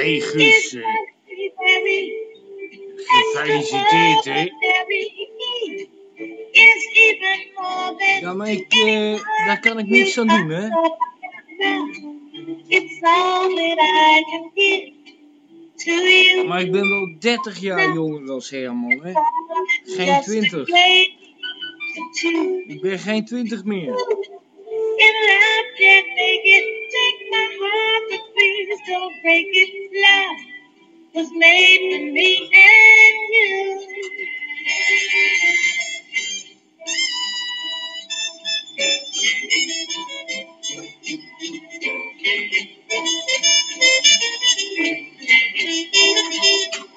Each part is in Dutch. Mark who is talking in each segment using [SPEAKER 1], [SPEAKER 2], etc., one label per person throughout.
[SPEAKER 1] Hey
[SPEAKER 2] is
[SPEAKER 1] Guus, eh,
[SPEAKER 2] very, very
[SPEAKER 1] gefeliciteerd hè. Ja, maar ik, eh, daar kan ik niks aan doen hè.
[SPEAKER 2] It's all that I can give to you.
[SPEAKER 1] Maar ik ben wel 30 jaar jonger als Herman hè. Geen
[SPEAKER 2] Just
[SPEAKER 1] 20.
[SPEAKER 2] a place to
[SPEAKER 1] Ik ben geen 20 meer.
[SPEAKER 2] Was made for me and you. Thank you.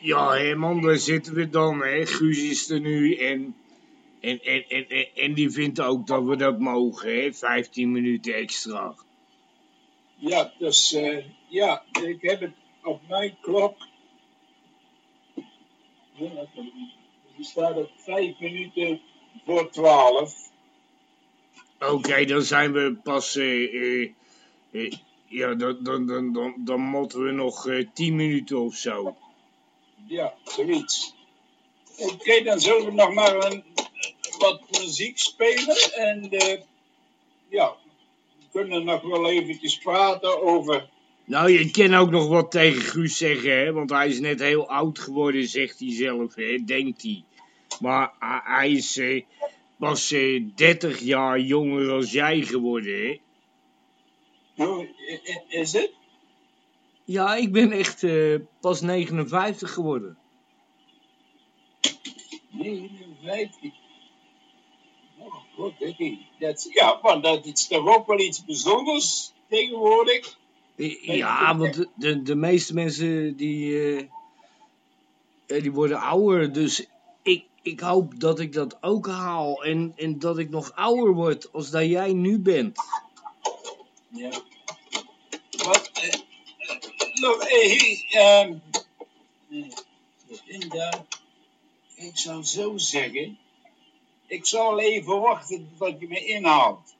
[SPEAKER 1] Ja Herman, daar zitten we dan hè. Guus is er nu en, en, en, en, en, die vindt ook dat we dat mogen hè. 15 minuten extra.
[SPEAKER 3] Ja, dus eh, ja, ik heb het op mijn klok. Die staat op vijf minuten voor twaalf.
[SPEAKER 1] Oké, dan zijn we pas... eh, eh, ja, dan, dan, dan, dan, dan moeten we nog eh 10 minuten of zo.
[SPEAKER 3] Ja, zoiets. Oké, dan zullen we nog maar een, wat muziek spelen. En eh, ja, we kunnen nog wel eventjes praten over...
[SPEAKER 1] Nou, je kan ook nog wat tegen Guus zeggen, hè? Want hij is net heel oud geworden, zegt hij zelf, hè? Denkt hij. Maar hij- hij is eh, pas eh, 30 jaar jonger als jij geworden, hè?
[SPEAKER 3] I- is het?
[SPEAKER 1] Ja, ik ben echt eh, pas 59 geworden.
[SPEAKER 3] 59. Oh, god, dikkie. Dat Ja, maar dat is toch ook wel iets bijzonders tegenwoordig.
[SPEAKER 1] Eh, Ja, want de, de, de meeste mensen die, eh, die worden ouder. Dus ik, ik hoop dat ik dat ook haal. En, en dat ik nog ouder word als dat jij nu bent.
[SPEAKER 3] Ja. Eh, eh, nog, eh, ehm, eh, Linda, ik zou zo zeggen, ik zal even wachten tot je me inhaalt.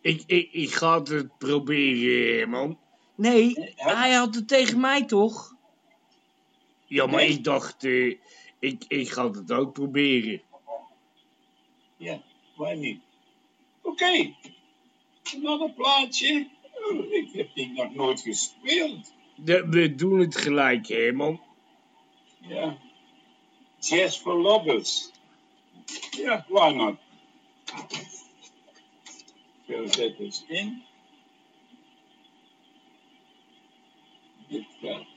[SPEAKER 1] Ik, ik, ik ga het proberen, man. Nee, hij had het tegen mij toch? Ja, maar
[SPEAKER 3] Nee.
[SPEAKER 1] ik dacht, eh, ik, ik ga het ook proberen.
[SPEAKER 3] Ja, waar niet? Oké, nog een plaatje. Oh, ik heb die nog nooit gespeeld.
[SPEAKER 1] De- we doen het gelijk, man.
[SPEAKER 3] Ja. Jazz for Lovers. Ja, why not? Vul dit dus in. Dit gaat.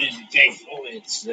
[SPEAKER 3] En kijk, oh, het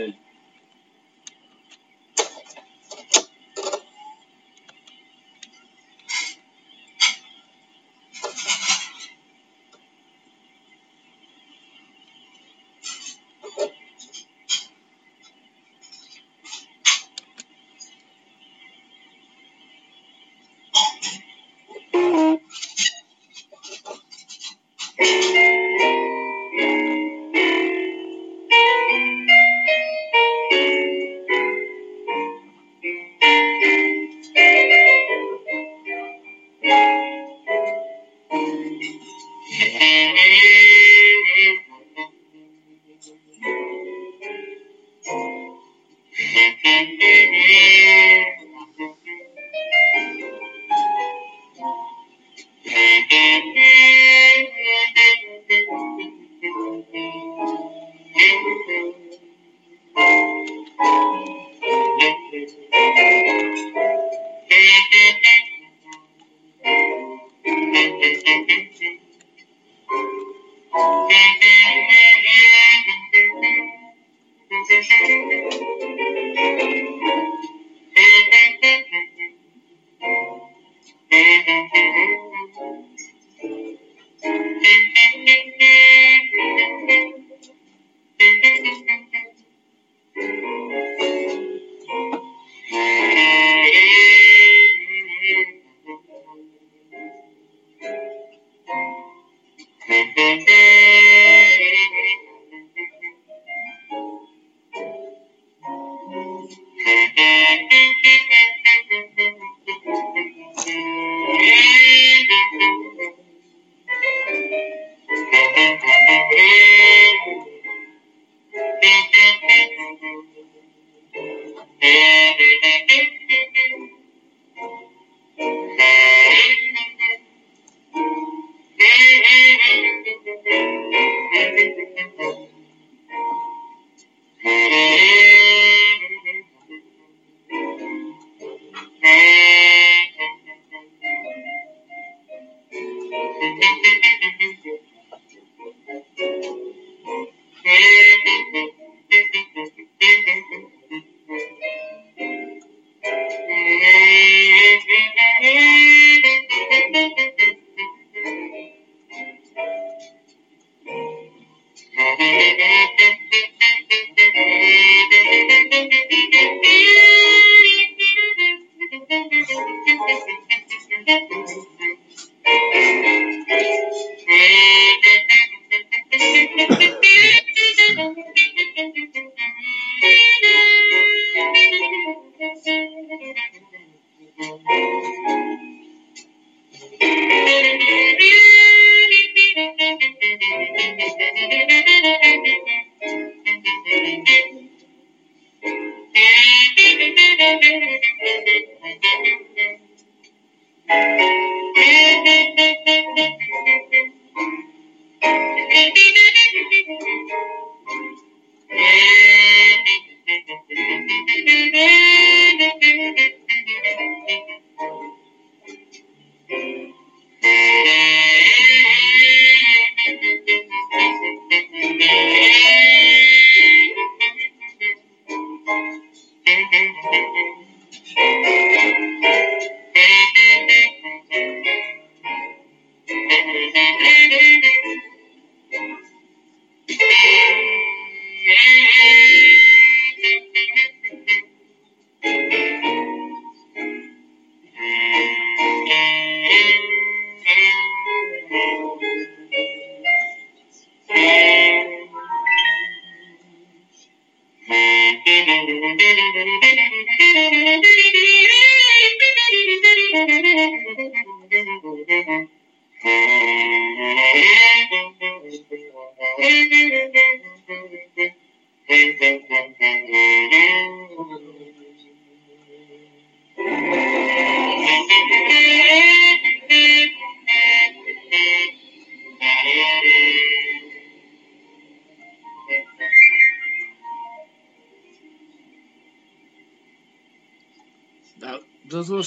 [SPEAKER 3] uh,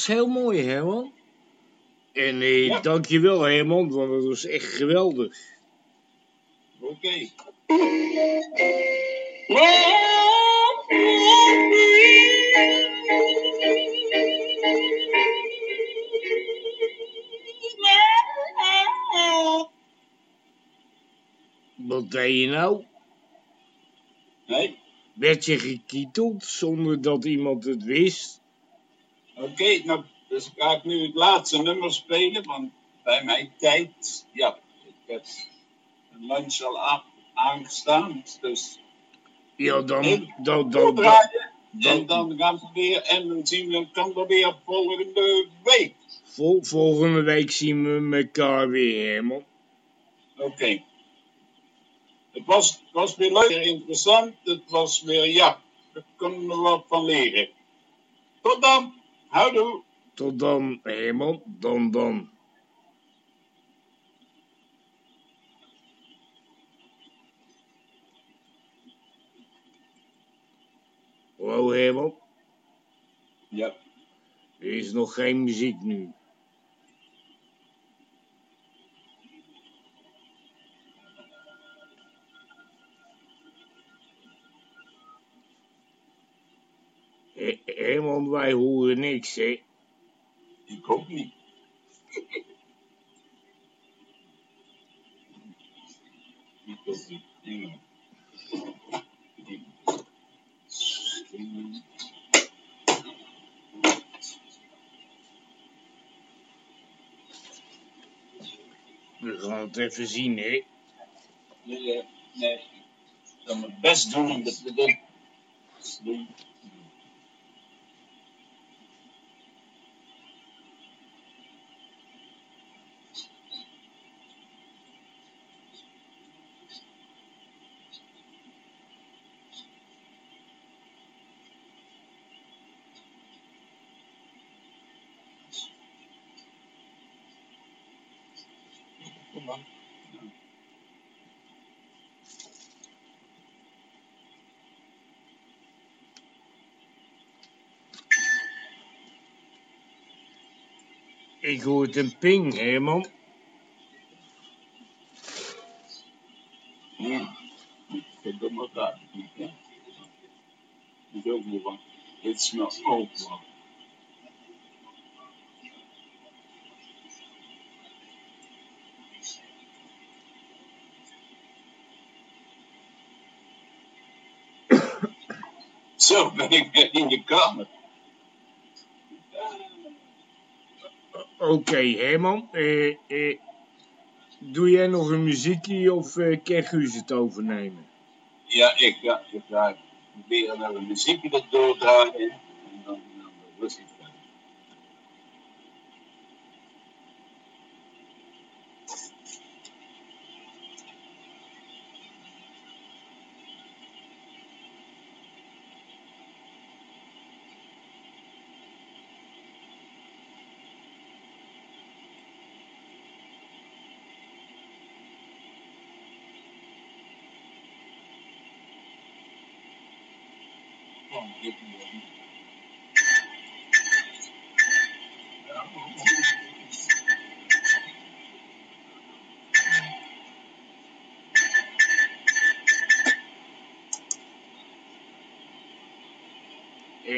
[SPEAKER 1] was heel mooi, Herman. En eh, ja. dankjewel, Herman, want dat was echt geweldig.
[SPEAKER 3] Oké. Okay.
[SPEAKER 1] Wat deed je nou?
[SPEAKER 3] Nee?
[SPEAKER 1] Werd je gekieteld zonder dat iemand het wist?
[SPEAKER 3] Oké, nou, dus ga ik nu het laatste nummer spelen, want bij mijn tijd, ja, ik heb een lunch al aangestaan, dus
[SPEAKER 1] Ja, dan, dan, dan, dan,
[SPEAKER 3] doordraaien.
[SPEAKER 1] dan-
[SPEAKER 3] En dan gaan we weer, en dan zien we elkaar weer volgende week.
[SPEAKER 1] vol- volgende week zien we elkaar weer, Herman.
[SPEAKER 3] Oké. Het was, was weer leuk, weer interessant. Het was weer, ja, daar kunnen we wat van leren. Tot dan. Houdoe.
[SPEAKER 1] Tot dan, Herman. Dan, dan. Hallo, Herman.
[SPEAKER 3] Ja.
[SPEAKER 1] Er is nog geen muziek nu. He- Herman, wij horen niks, hè?
[SPEAKER 3] Ik ook niet.
[SPEAKER 1] We gaan het even zien, hè?
[SPEAKER 3] Nee, nee. Ik zal mijn best doen om dat te doen. Kom.
[SPEAKER 1] Ik hoor een ping, Herman.
[SPEAKER 3] Ja. Verdomme het niet, hè. Dit is ook wat. Dit smelt ook. Zo ben ik in de kamer.
[SPEAKER 1] Oké, Herman. Eh, eh, doe jij nog een muziekje of eh kan Guus het overnemen?
[SPEAKER 3] Ja, ik ga, ik ga proberen naar een muziekje dat doordraaien.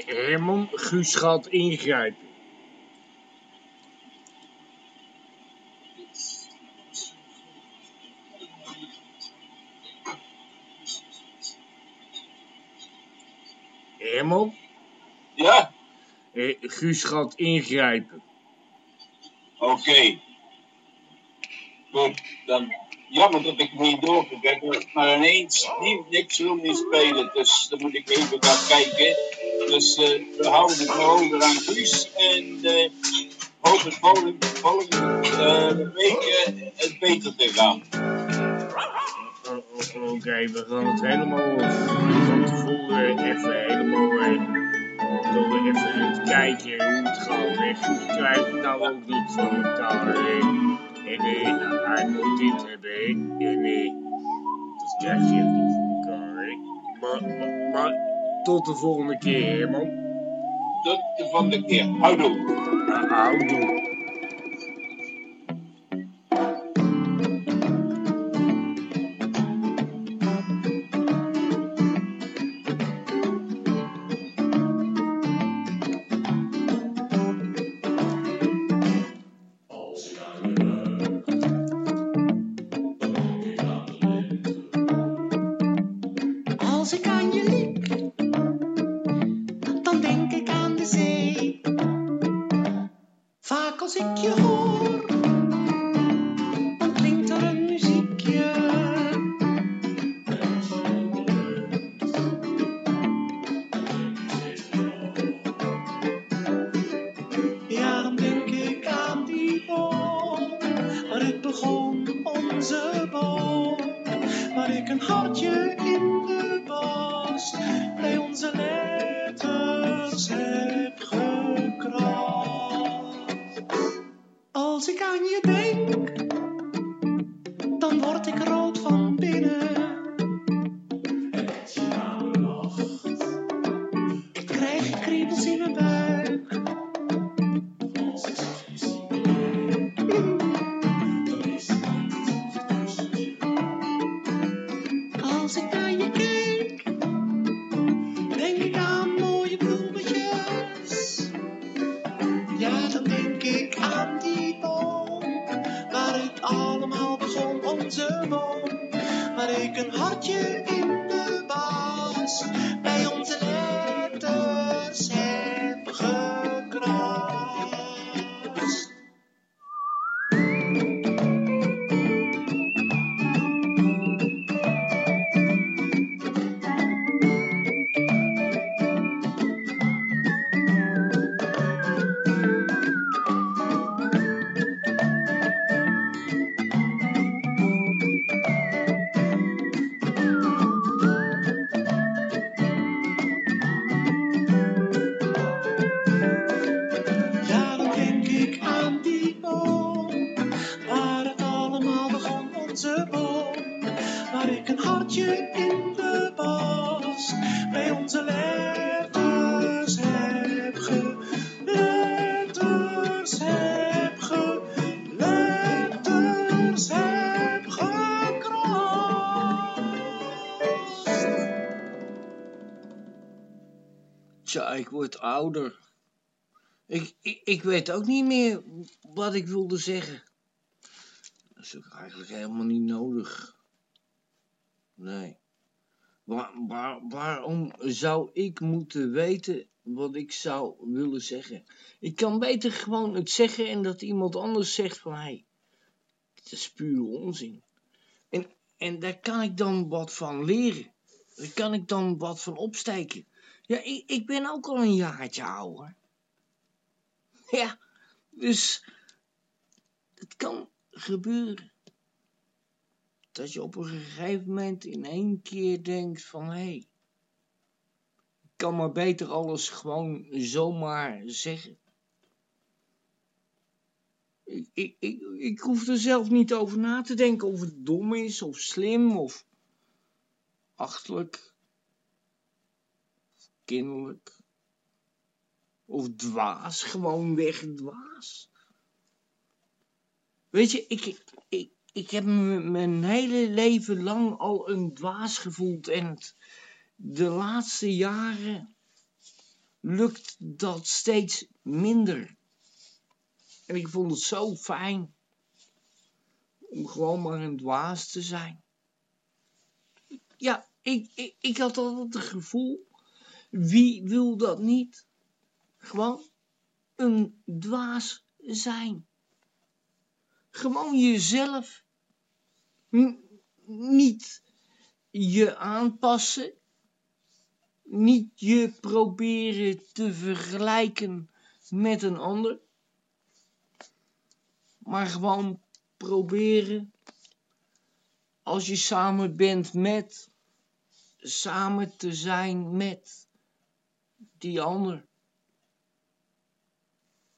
[SPEAKER 1] Herman, Guus gaat ingrijpen. Herman,
[SPEAKER 3] Ja,
[SPEAKER 1] eh, Guus gaat ingrijpen.
[SPEAKER 3] oké. Goed, dan jammer dat ik niet doorgegeven maar ineens niks wil niet spelen. Dus dan moet ik even gaan kijken. Dus eh, we houden het over aan Guus en eh hoop het volgende, volgende eh, week eh, het beter te gaan.
[SPEAKER 1] Oké, we gaan het helemaal van tevoren even helemaal... eh, we even het kijken hoe het gaat. Guus krijgt het nou ook niet van elkaar. Hè. En eh, hij moet dit hebben. hè. En eh, dat je niet voor elkaar. hè. Maar, maar, maar tot de volgende keer, Herman.
[SPEAKER 3] Tot de volgende keer. Houdoe.
[SPEAKER 1] Houdoe.
[SPEAKER 4] Word
[SPEAKER 1] ouder. Ik, ik, ik weet ook niet meer wat ik wilde zeggen. Dat is ook eigenlijk helemaal niet nodig. Nee. Waar, waar, waarom zou ik moeten weten wat ik zou willen zeggen? Ik kan beter gewoon het zeggen en dat iemand anders zegt van... Hey, het is puur onzin. En, en daar kan ik dan wat van leren. Daar kan ik dan wat van opsteken. Ja, ik, ik ben ook al een jaartje ouder. Ja, dus het kan gebeuren. Dat je op een gegeven moment in één keer denkt van hé, hey, ik kan maar beter alles gewoon zomaar zeggen. Ik, ik, ik, ik hoef er zelf niet over na te denken of het dom is of slim of achterlijk, kinderlijk of dwaas, gewoon weg dwaas. Weet je, ik, ik, ik heb mijn hele leven lang al een dwaas gevoeld en de laatste jaren lukt dat steeds minder. En ik vond het zo fijn om gewoon maar een dwaas te zijn. Ja, ik, ik, ik had altijd het gevoel, wie wil dat niet? Gewoon een dwaas zijn. Gewoon jezelf. Niet je aanpassen. Niet je proberen te vergelijken met een ander. Maar gewoon proberen. Als je samen bent met. Samen te zijn met die ander.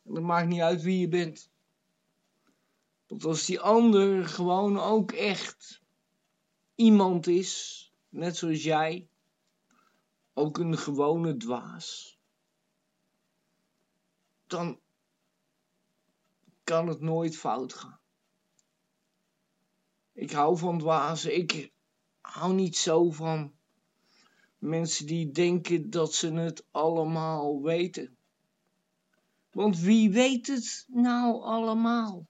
[SPEAKER 1] En het maakt niet uit wie je bent. Want als die ander gewoon ook echt iemand is, net zoals jij, ook een gewone dwaas, dan kan het nooit fout gaan. Ik hou van dwazen. Ik hou niet zo van mensen die denken dat ze het allemaal weten. Want wie weet het nou allemaal?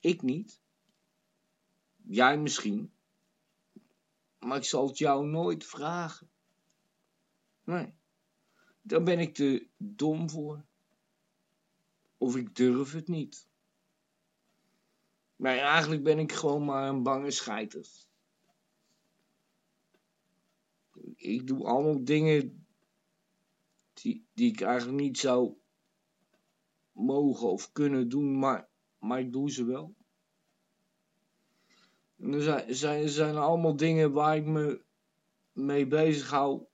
[SPEAKER 1] Ik niet. Jij misschien. Maar ik zal het jou nooit vragen. Nee. Daar ben ik te dom voor. Of ik durf het niet. Maar eigenlijk ben ik gewoon maar een bange scheiter. Ik doe allemaal dingen die, die ik eigenlijk niet zou mogen of kunnen doen, maar, maar ik doe ze wel. En er zijn, zijn, allemaal dingen waar ik me mee bezig hou,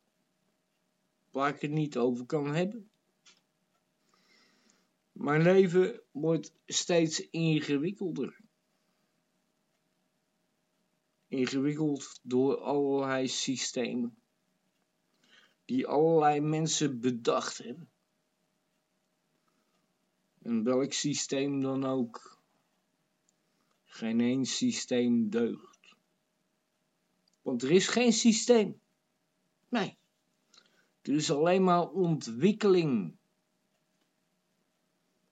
[SPEAKER 1] waar ik het niet over kan hebben. Mijn leven wordt steeds ingewikkelder. Ingewikkeld door allerlei systemen. Die allerlei mensen bedacht hebben. En welk systeem dan ook. Geen één systeem deugt. Want er is geen systeem. Nee. Er is alleen maar ontwikkeling.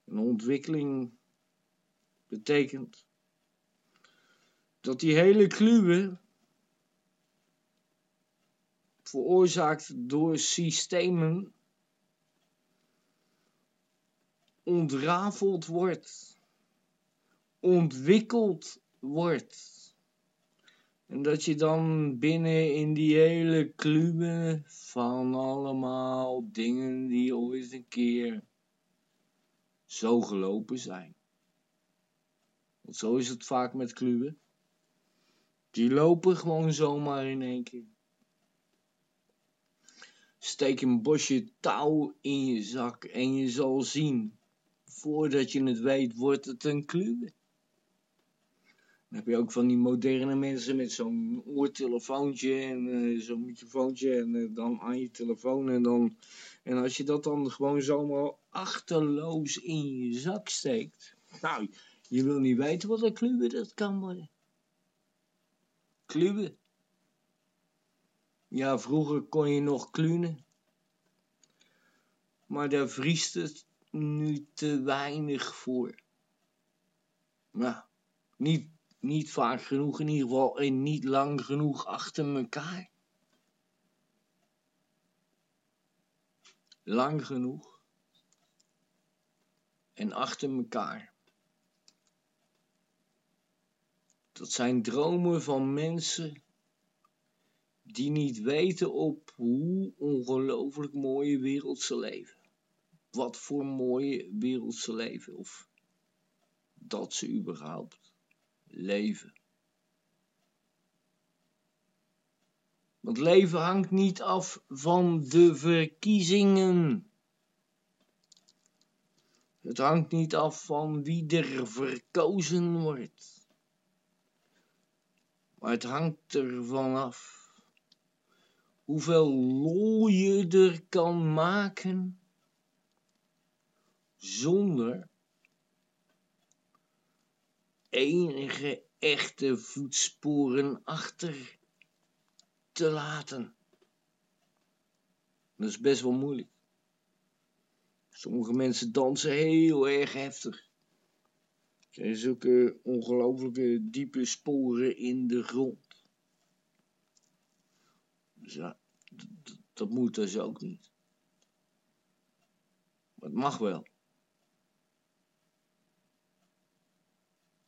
[SPEAKER 1] En ontwikkeling betekent dat die hele kluwe veroorzaakt door systemen ontrafeld wordt, ontwikkeld wordt. En dat je dan binnen in die hele kluwe van allemaal dingen die ooit een keer zo gelopen zijn. Want zo is het vaak met kluwen. Die lopen gewoon zomaar in één keer. Steek een bosje touw in je zak en je zal zien, voordat je het weet, wordt het een kluwe. Dan heb je ook van die moderne mensen met zo'n oortelefoontje en uh, zo'n microfoontje en uh, dan aan je telefoon en dan... En als je dat dan gewoon zomaar achterloos in je zak steekt. Nou, je wil niet weten wat een kluwe dat kan worden. Kluwen. Ja, vroeger kon je nog klunen. Maar daar vriest het nu te weinig voor. Nou, niet, niet vaak genoeg in ieder geval en niet lang genoeg achter elkaar. Lang genoeg en achter elkaar. Dat zijn dromen van mensen die niet weten op hoe ongelooflijk mooie wereld ze leven. Wat voor mooie wereld ze leven of dat ze überhaupt leven. Want leven hangt niet af van de verkiezingen. Het hangt niet af van wie er verkozen wordt. Maar het hangt ervan af hoeveel lol je er kan maken zonder enige echte voetsporen achter te laten. Dat is best wel moeilijk. Sommige mensen dansen heel erg heftig. Er zijn zulke ongelooflijke diepe sporen in de grond. Dus ja, dat moet dus ook niet. Maar het mag wel.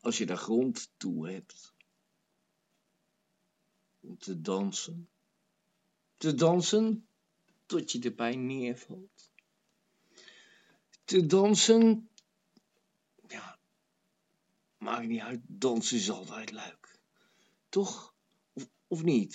[SPEAKER 1] Als je daar grond toe hebt. Om te dansen. Te dansen tot je erbij neervalt. Te dansen. Ja, maakt niet uit. Dansen is altijd leuk. Toch? Of, of niet?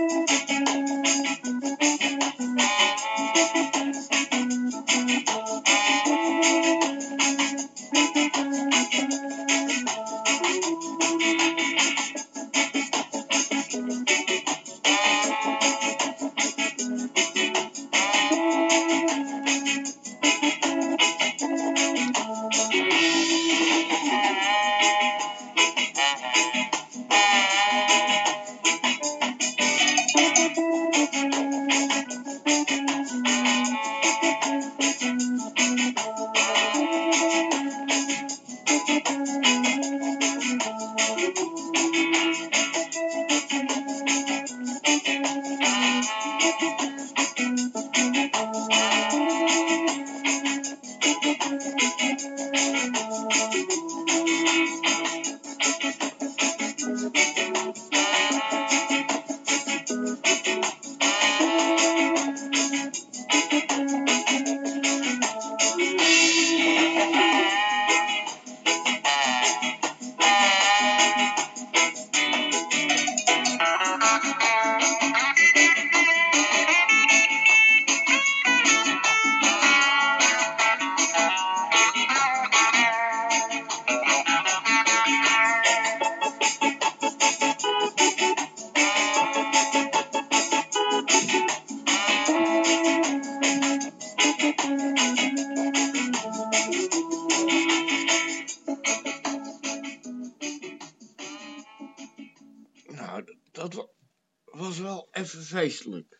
[SPEAKER 1] feestelijk.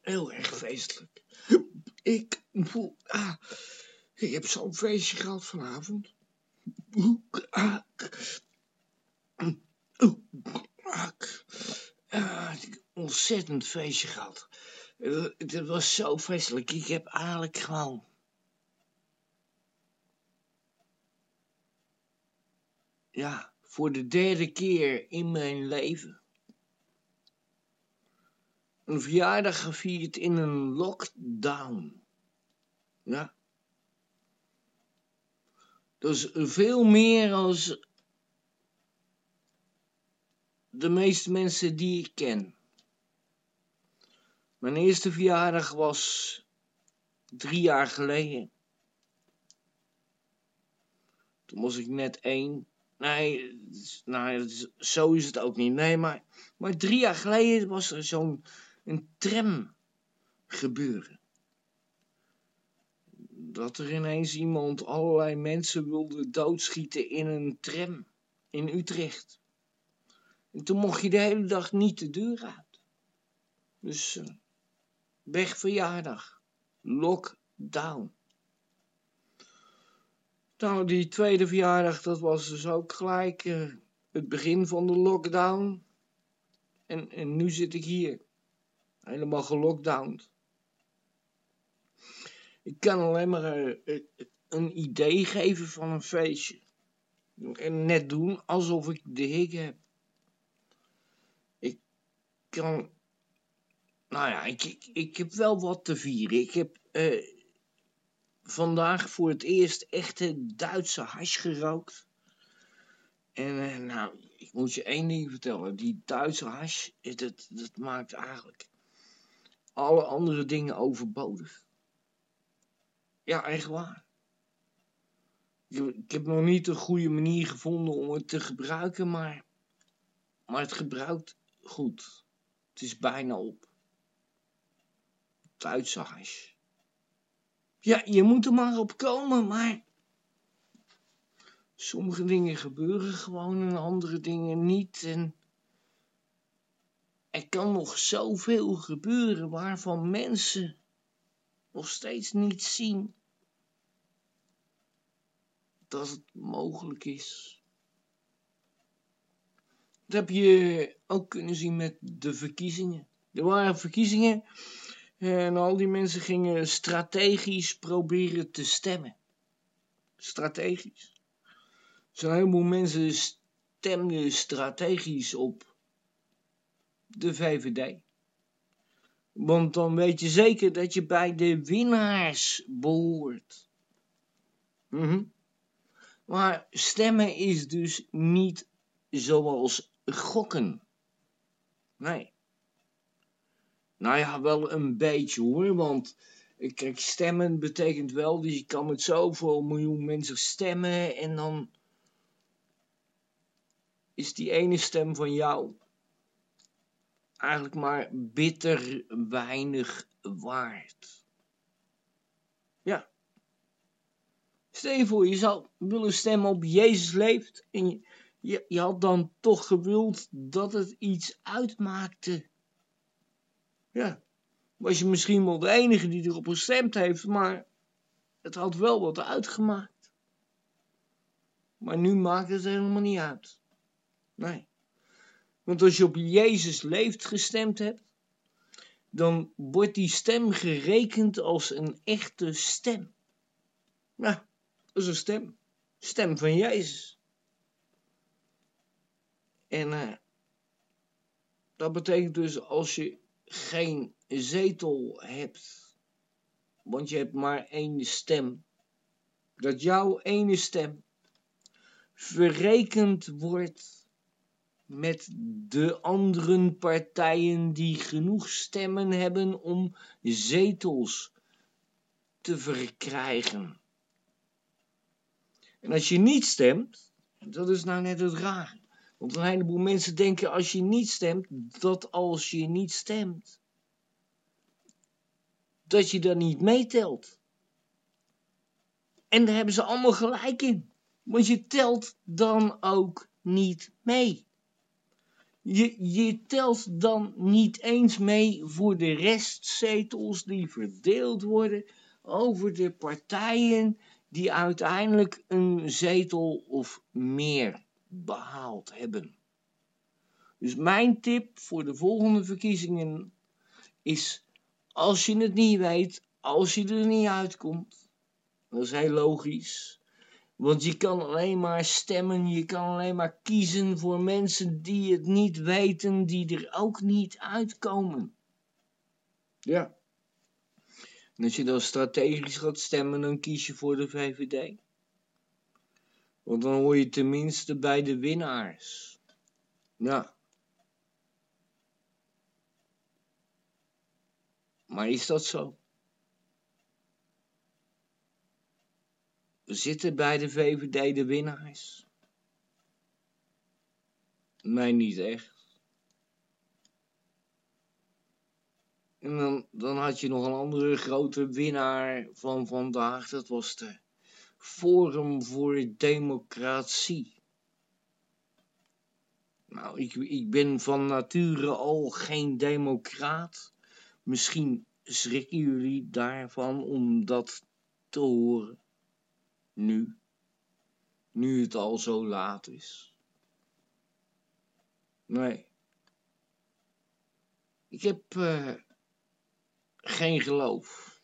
[SPEAKER 1] Heel erg feestelijk. Ik. Ah, ik heb zo'n feestje gehad vanavond. Ah, ah, ontzettend feestje gehad. Het was zo feestelijk. Ik heb eigenlijk gewoon... Ja, voor de derde keer in mijn leven een verjaardag gevierd in een lockdown. Ja. Dat is veel meer als de meeste mensen die ik ken. Mijn eerste verjaardag was drie jaar geleden. Toen was ik net één. Nee, nou, zo is het ook niet. Nee, maar, maar drie jaar geleden was er zo'n een tram gebeuren. Dat er ineens iemand allerlei mensen wilde doodschieten in een tram in Utrecht. En toen mocht je de hele dag niet de deur uit. Dus uh, weg verjaardag. Lockdown. Nou, die tweede verjaardag, dat was dus ook gelijk uh, het begin van de lockdown. En, en nu zit ik hier. Helemaal gelockdowned. Ik kan alleen maar uh, een idee geven van een feestje. En net doen alsof ik de hik heb. Ik kan... Nou ja, ik, ik, heb wel wat te vieren. Ik heb uh, vandaag voor het eerst echte Duitse hash gerookt. En uh, nou, ik moet je één ding vertellen. Die Duitse hash, dat, dat maakt eigenlijk alle andere dingen overbodig. Ja, echt waar. Ik heb nog niet een goede manier gevonden om het te gebruiken, maar, maar het gebruikt goed. Het is bijna op. Duitse hash. Ja, je moet er maar op komen, maar sommige dingen gebeuren gewoon en andere dingen niet. En er kan nog zoveel gebeuren waarvan mensen nog steeds niet zien dat het mogelijk is. Dat heb je ook kunnen zien met de verkiezingen. Er waren verkiezingen en al die mensen gingen strategisch proberen te stemmen. Strategisch. Zo'n heleboel mensen stemden strategisch op de VVD. Want dan weet je zeker dat je bij de winnaars behoort. Mm Maar stemmen is dus niet zoals gokken. Nee. Nou ja, wel een beetje hoor, want kijk, stemmen betekent wel, dus je kan met zoveel miljoen mensen stemmen en dan is die ene stem van jou eigenlijk maar bitter weinig waard. Ja. Stel je voor, je zou willen stemmen op Jezus leeft en je, je, had dan toch gewild dat het iets uitmaakte. Ja, was je misschien wel de enige die erop gestemd heeft, maar het had wel wat uitgemaakt. Maar nu maakt het helemaal niet uit. Nee. Want als je op Jezus leeft gestemd hebt, dan wordt die stem gerekend als een echte stem. Ja, dat is een stem. Stem van Jezus. En uh, dat betekent dus als je geen zetel hebt, want je hebt maar één stem, dat jouw ene stem verrekend wordt met de andere partijen die genoeg stemmen hebben om zetels te verkrijgen. En als je niet stemt, dat is nou net het raar. Want een heleboel mensen denken als je niet stemt, dat als je niet stemt, dat je dan niet meetelt. En daar hebben ze allemaal gelijk in. Want je telt dan ook niet mee. Je, telt dan niet eens mee voor de restzetels die verdeeld worden over de partijen die uiteindelijk een zetel of meer behaald hebben. Dus mijn tip voor de volgende verkiezingen is, als je het niet weet, als je er niet uitkomt, dat is heel logisch, want je kan alleen maar stemmen, je kan alleen maar kiezen voor mensen die het niet weten, die er ook niet uitkomen. Ja. En als je dan strategisch gaat stemmen, dan kies je voor de VVD. Want dan hoor je tenminste bij de winnaars. Ja. Maar is dat zo? Zitten bij de VVD de winnaars? Nee, niet echt. En dan, dan had je nog een andere grote winnaar van vandaag. Dat was de Forum voor Democratie. Nou, ik, ik ben van nature al geen democraat. Misschien schrikken jullie daarvan om dat te horen. Nu. Nu het al zo laat is. Nee. Ik heb uh, geen geloof.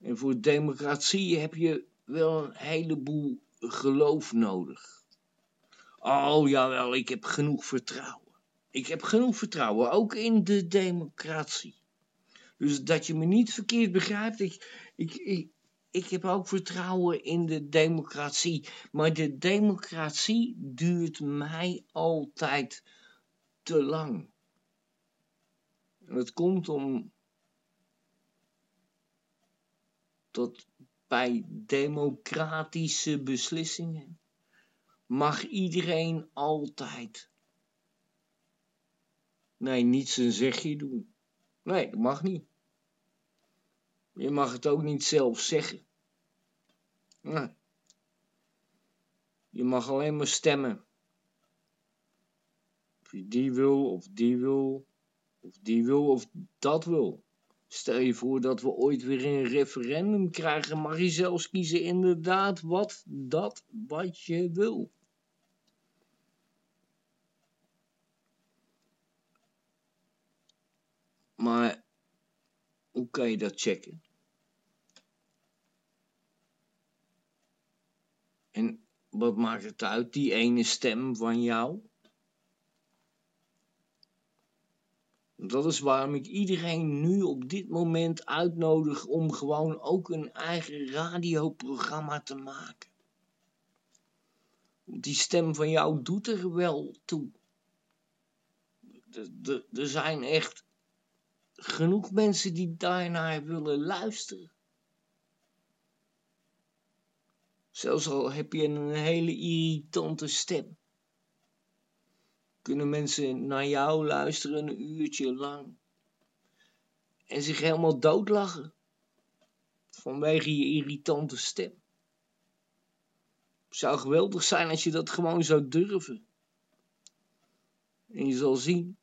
[SPEAKER 1] En voor democratie heb je wel een heleboel geloof nodig. Oh jawel, ik heb genoeg vertrouwen. Ik heb genoeg vertrouwen, ook in de democratie. Dus dat je me niet verkeerd begrijpt, ik, ik, ik heb ook vertrouwen in de democratie. Maar de democratie duurt mij altijd te lang. En dat komt om dat bij democratische beslissingen mag iedereen altijd. Nee, niet zijn zegje doen. Nee, dat mag niet. Je mag het ook niet zelf zeggen. Je mag alleen maar stemmen. Of je die wil, of die wil, of die wil, of dat wil. Stel je voor dat we ooit weer een referendum krijgen, mag je zelfs kiezen inderdaad wat, dat, wat je wil. Maar hoe kan je dat checken? En wat maakt het uit, die ene stem van jou? Dat is waarom ik iedereen nu op dit moment uitnodig om gewoon ook een eigen radioprogramma te maken. Die stem van jou doet er wel toe. Er zijn echt genoeg mensen die daarnaar willen luisteren. Zelfs al heb je een hele irritante stem. Kunnen mensen naar jou luisteren een uurtje lang. En zich helemaal doodlachen. Vanwege je irritante stem. Zou geweldig zijn als je dat gewoon zou durven. En je zal zien.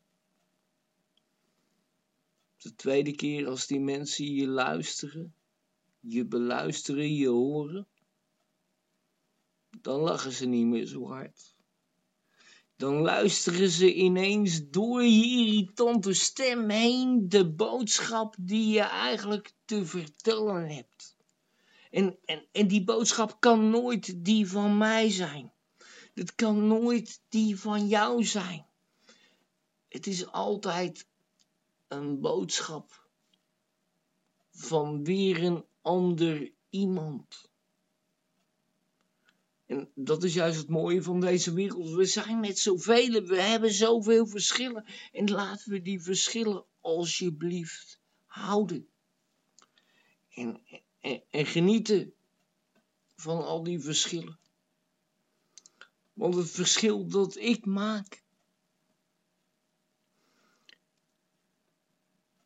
[SPEAKER 1] De tweede keer als die mensen je luisteren, je beluisteren, je horen, dan lachen ze niet meer zo hard. Dan luisteren ze ineens door je irritante stem heen de boodschap die je eigenlijk te vertellen hebt. En, en, en die boodschap kan nooit die van mij zijn. Het kan nooit die van jou zijn. Het is altijd een boodschap van weer een ander iemand. En dat is juist het mooie van deze wereld. We zijn met zoveel, we hebben zoveel verschillen. En laten we die verschillen alsjeblieft houden. En, en, en genieten van al die verschillen. Want het verschil dat ik maak,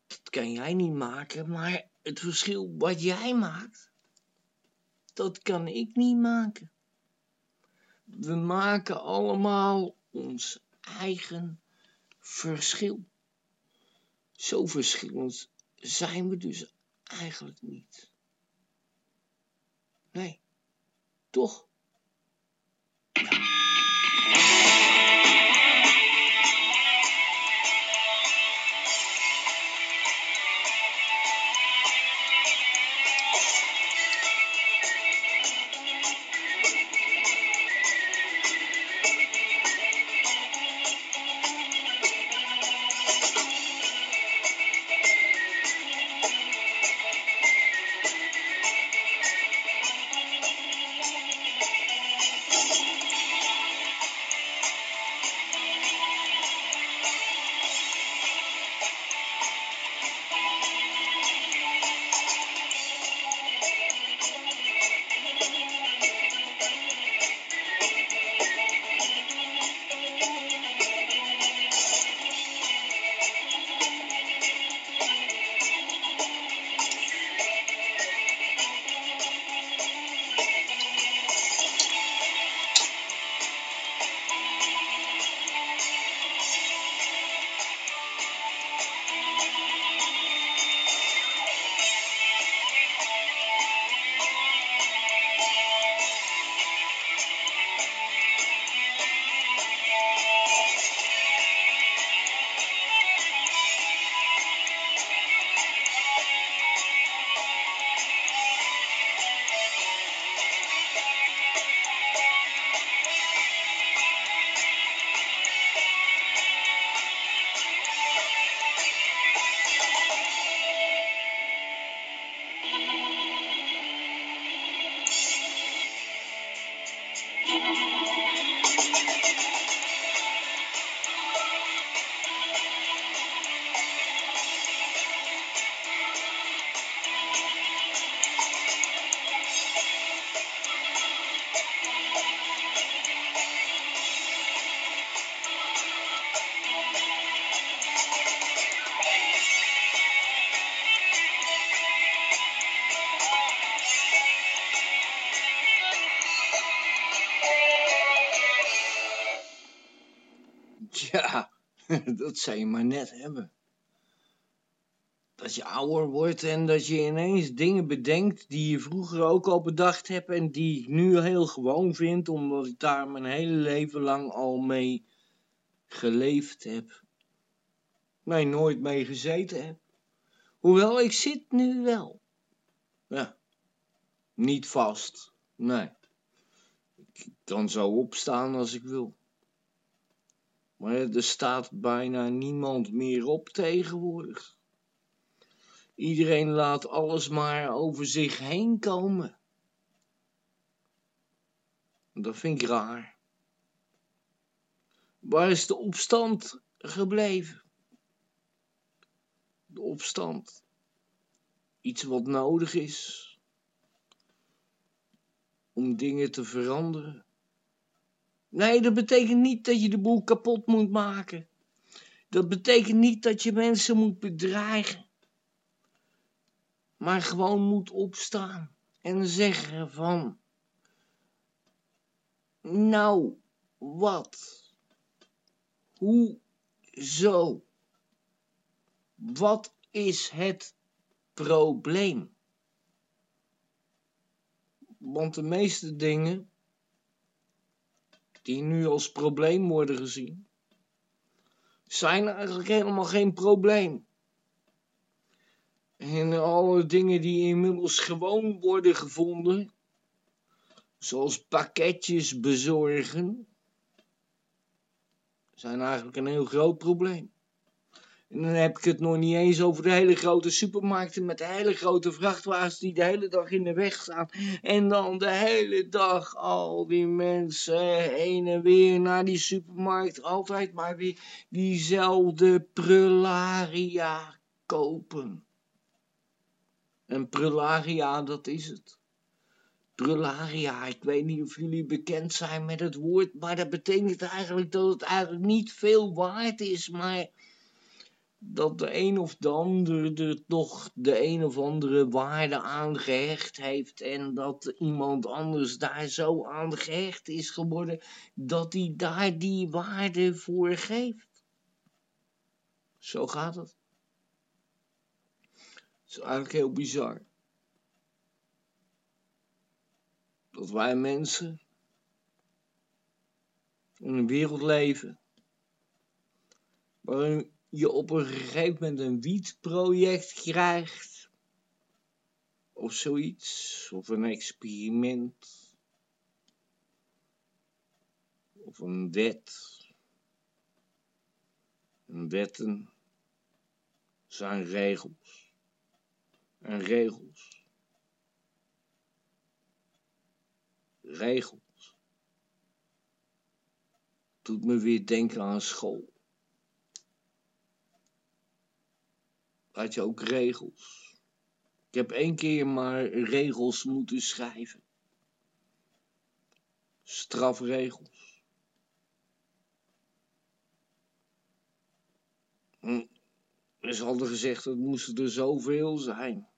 [SPEAKER 1] dat kan jij niet maken, maar het verschil wat jij maakt, dat kan ik niet maken. We maken allemaal ons eigen verschil. Zo verschillend zijn we dus eigenlijk niet. Nee, toch? dat zou je maar net hebben. Dat je ouder wordt en dat je ineens dingen bedenkt die je vroeger ook al bedacht hebt en die ik nu heel gewoon vind, omdat ik daar mijn hele leven lang al mee geleefd heb. Nee, nooit mee gezeten heb. Hoewel, ik zit nu wel. Ja, niet vast. Nee. Ik kan zo opstaan als ik wil. Maar er staat bijna niemand meer op tegenwoordig. Iedereen laat alles maar over zich heen komen. Dat vind ik raar. Waar is de opstand gebleven? De opstand. Iets wat nodig is om dingen te veranderen. Nee, dat betekent niet dat je de boel kapot moet maken. Dat betekent niet dat je mensen moet bedreigen. Maar gewoon moet opstaan en zeggen van... Nou, wat? Hoe zo? Wat is het probleem? Want de meeste dingen die nu als probleem worden gezien, zijn eigenlijk helemaal geen probleem. En alle dingen die inmiddels gewoon worden gevonden, zoals pakketjes bezorgen, zijn eigenlijk een heel groot probleem. En dan heb ik het nog niet eens over de hele grote supermarkten met de hele grote vrachtwagens die de hele dag in de weg staan. En dan de hele dag al die mensen heen en weer naar die supermarkt. Altijd maar weer diezelfde prularia kopen. En prularia, dat is het. Prularia, ik weet niet of jullie bekend zijn met het woord, maar dat betekent eigenlijk dat het eigenlijk niet veel waard is, maar dat de een of de ander er toch de een of andere waarde aan gehecht heeft en dat iemand anders daar zo aan gehecht is geworden dat hij daar die waarde voor geeft. Zo gaat het. Het is eigenlijk heel bizar. Dat wij mensen in een wereld leven waarin je op een gegeven moment een wietproject krijgt of zoiets, of een experiment, of een wet. En wetten zijn regels. En regels. Regels. Doet me weer denken aan school. Had je ook regels. Ik heb één keer maar regels moeten schrijven. Strafregels. Hm, er is altijd gezegd, dat moesten er zoveel zijn.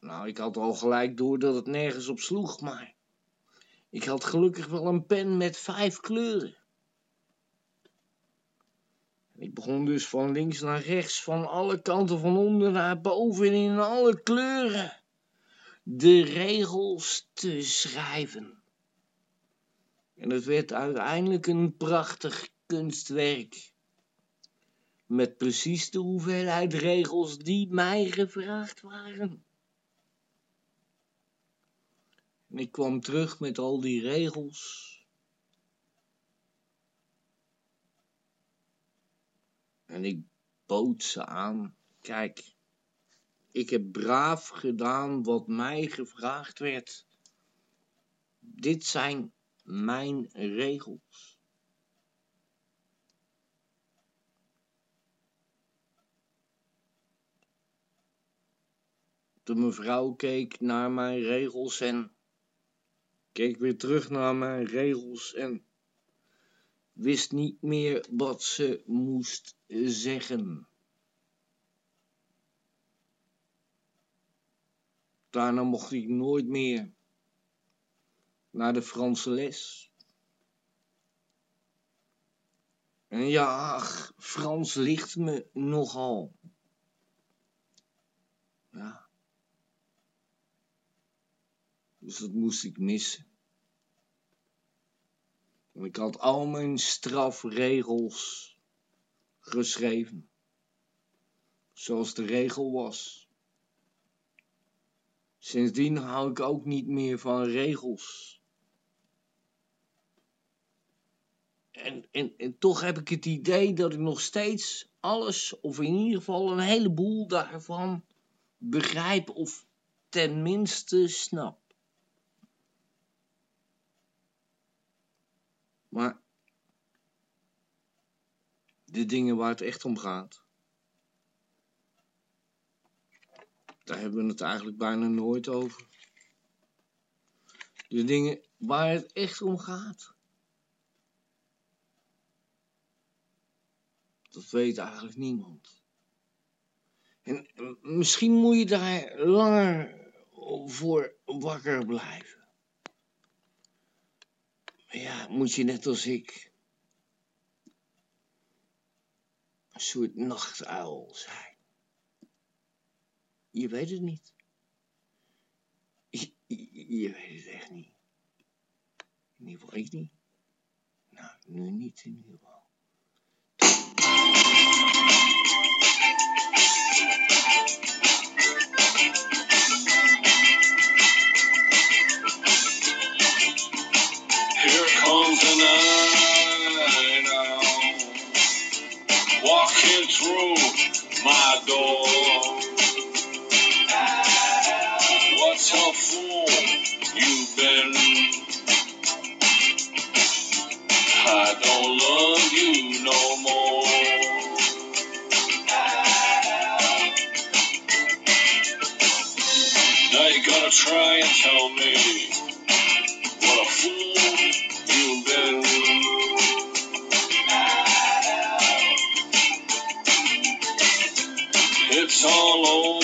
[SPEAKER 1] Nou, ik had al gelijk door dat het nergens op sloeg, maar ik had gelukkig wel een pen met vijf kleuren. Ik begon dus van links naar rechts, van alle kanten, van onder naar boven en in alle kleuren de regels te schrijven. En het werd uiteindelijk een prachtig kunstwerk. Met precies de hoeveelheid regels die mij gevraagd waren. En ik kwam terug met al die regels. En ik bood ze aan. Kijk, ik heb braaf gedaan wat mij gevraagd werd. Dit zijn mijn regels. De mevrouw keek naar mijn regels en keek weer terug naar mijn regels en wist niet meer wat ze moest zeggen. Daarna mocht ik nooit meer naar de Franse les. En ja, Frans ligt me nogal. Ja. Dus dat moest ik missen. En ik had al mijn strafregels geschreven. Zoals de regel was. Sindsdien hou ik ook niet meer van regels. En, en, en toch heb ik het idee dat ik nog steeds alles, of in ieder geval een heleboel daarvan, begrijp of tenminste snap. Maar de dingen waar het echt om gaat. Daar hebben we het eigenlijk bijna nooit over. De dingen waar het echt om gaat. Dat weet eigenlijk niemand. En misschien moet je daar langer voor wakker blijven. Maar ja, moet je net als ik een soort nachtuil zijn. Je weet het niet. Je, je, weet het echt niet. In ieder geval ik niet. Nou, nu niet in ieder geval.
[SPEAKER 5] Here comes the walking through my door. What a fool you've been. I don't love you no more. Now you're gonna try and tell me all over.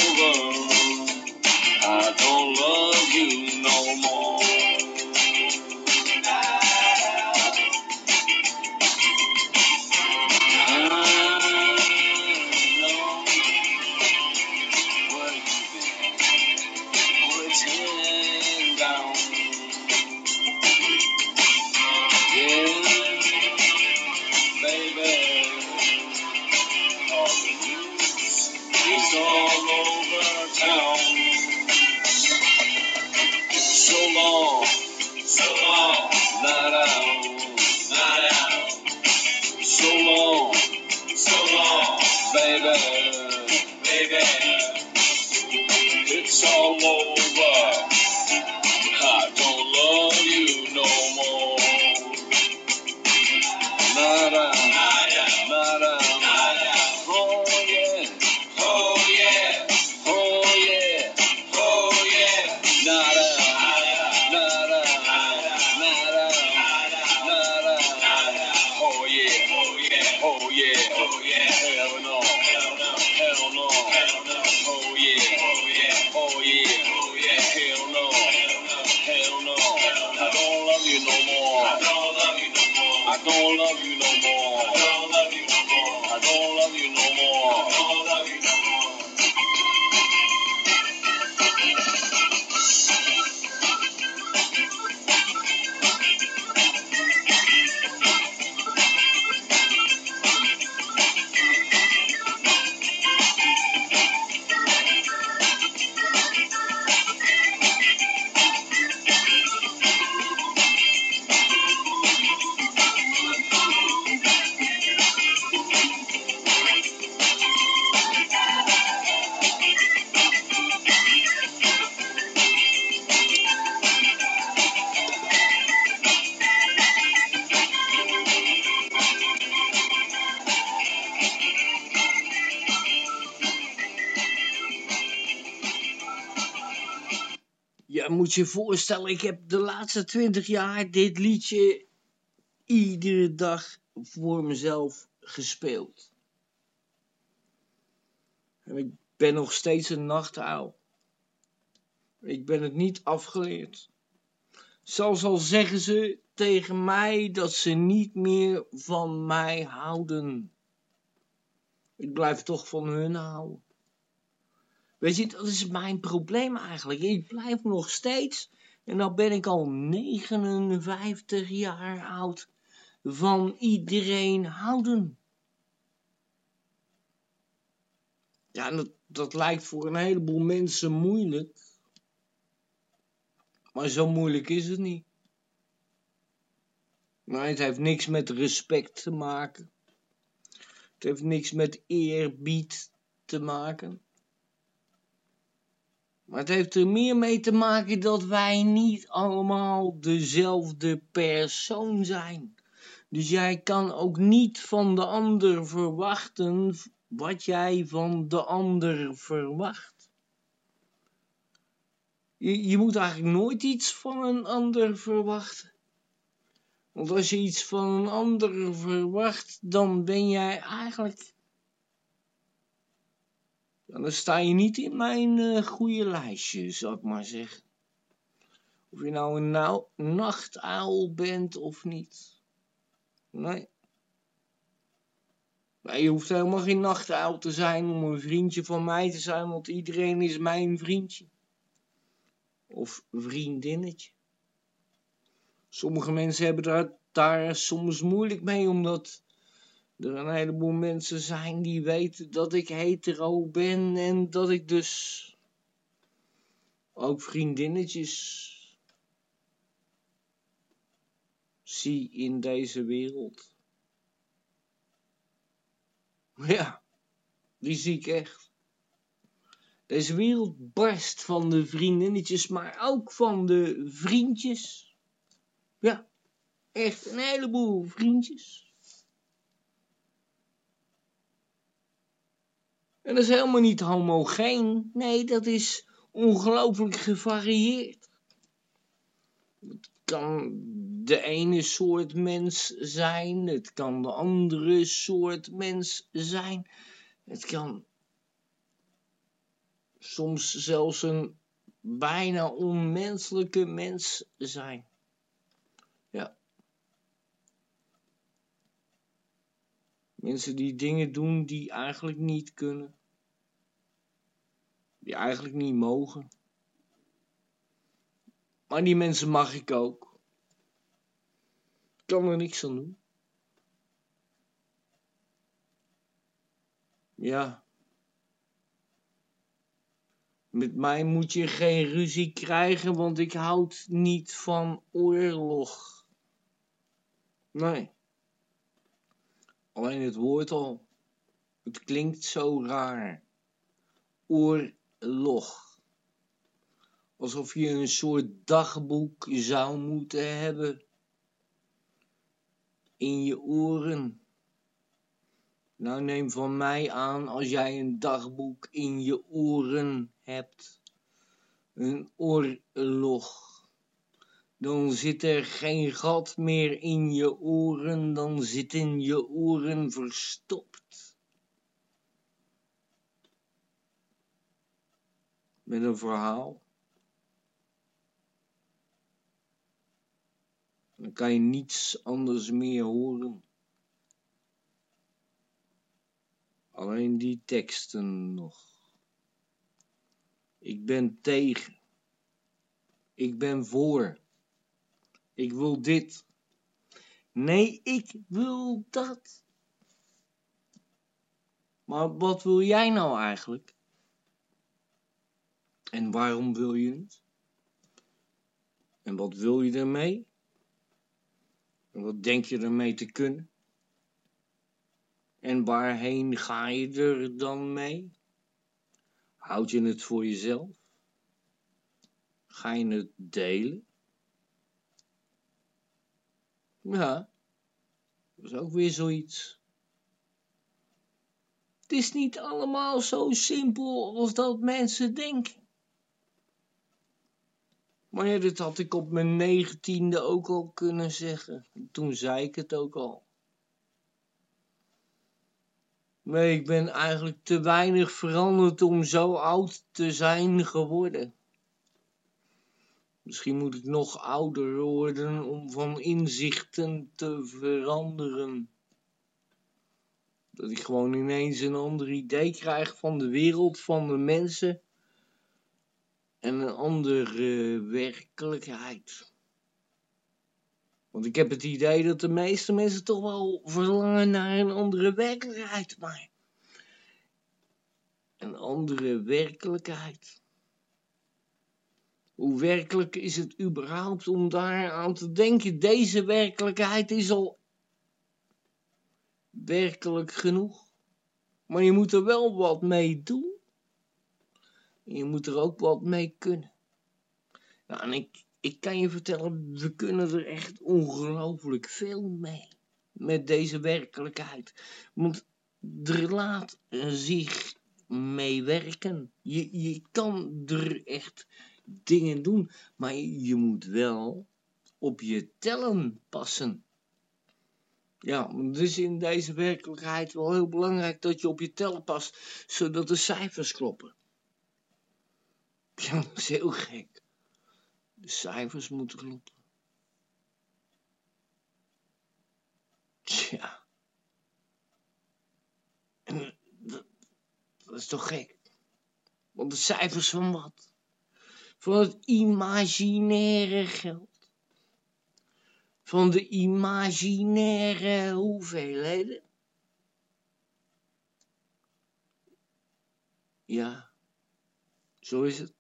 [SPEAKER 5] I don't love you no more. I don't love you no more. I don't love you no more.
[SPEAKER 1] Je voorstellen, ik heb de laatste twintig jaar dit liedje iedere dag voor mezelf gespeeld. En ik ben nog steeds een nachtuil. Ik ben het niet afgeleerd. Zelfs al zeggen ze tegen mij dat ze niet meer van mij houden. Ik blijf toch van hun houden. Weet je, dat is mijn probleem eigenlijk. Ik blijf nog steeds, en dan ben ik al 59 jaar oud, van iedereen houden. Ja, dat lijkt voor een heleboel mensen moeilijk. Maar zo moeilijk is het niet. Maar het heeft niks met respect te maken. Het heeft niks met eerbied te maken. Maar het heeft er meer mee te maken dat wij niet allemaal dezelfde persoon zijn. Dus jij kan ook niet van de ander verwachten wat jij van de ander verwacht. Je, je moet eigenlijk nooit iets van een ander verwachten. Want als je iets van een ander verwacht, dan ben jij eigenlijk dan sta je niet in mijn eh, goede lijstje, zou ik maar zeggen. Of je nou een nou, nachtuil bent of niet. Nee. nee. Je hoeft helemaal geen nachtuil te zijn om een vriendje van mij te zijn, want iedereen is mijn vriendje. Of vriendinnetje. Sommige mensen hebben daar, daar soms moeilijk mee, omdat er een heleboel mensen zijn die weten dat ik hetero ben en dat ik dus ook vriendinnetjes zie in deze wereld. Ja, die zie ik echt. Deze wereld barst van de vriendinnetjes, maar ook van de vriendjes. Ja, echt een heleboel vriendjes. En dat is helemaal niet homogeen. Nee, dat is ongelooflijk gevarieerd. Het kan de ene soort mens zijn, het kan de andere soort mens zijn. Het kan soms zelfs een bijna onmenselijke mens zijn. Ja. Mensen die dingen doen die eigenlijk niet kunnen. Die eigenlijk niet mogen. Maar die mensen mag ik ook. Ik kan er niks aan doen. Ja. Met mij moet je geen ruzie krijgen, want ik houd niet van oorlog. Nee. Alleen het woord al. Het klinkt zo raar. Oorlog. Alsof je een soort dagboek zou moeten hebben. In je oren. Nou, neem van mij aan als jij een dagboek in je oren hebt. Een oorlog. Dan zit er geen gat meer in je oren, dan zitten je oren verstopt. Met een verhaal. Dan kan je niets anders meer horen. Alleen die teksten nog. Ik ben tegen. Ik ben voor. Ik wil dit. Nee, ik wil dat. Maar wat wil jij nou eigenlijk? En waarom wil je het? En wat wil je ermee? En wat denk je ermee te kunnen? En waarheen ga je er dan mee? Houd je het voor jezelf? Ga je het delen? Ja, dat is ook weer zoiets. Het is niet allemaal zo simpel als dat mensen denken. Maar ja, had ik op mijn negentiende ook al kunnen zeggen. Toen zei ik het ook al. Nee, ik ben eigenlijk te weinig veranderd om zo oud te zijn geworden. Misschien moet ik nog ouder worden om van inzichten te veranderen. Dat ik gewoon ineens een ander idee krijg van de wereld, van de mensen en een andere werkelijkheid. Want ik heb het idee dat de meeste mensen toch wel verlangen naar een andere werkelijkheid, maar een andere werkelijkheid. Hoe werkelijk is het überhaupt om daar aan te denken? Deze werkelijkheid is al werkelijk genoeg. Maar je moet er wel wat mee doen. En je moet er ook wat mee kunnen. Nou, en ik, ik kan je vertellen, we kunnen er echt ongelooflijk veel mee. Met deze werkelijkheid. Want er laat zich mee werken. Je, je kan er echt dingen doen, maar je moet wel op je tellen passen. Ja, dus in deze werkelijkheid wel heel belangrijk dat je op je tellen past, zodat de cijfers kloppen. Ja, dat is heel gek. De cijfers moeten kloppen. Tja. En dat, dat is toch gek? Want de cijfers van wat? Van het imaginaire geld. Van de imaginaire hoeveelheden. Ja, zo is het.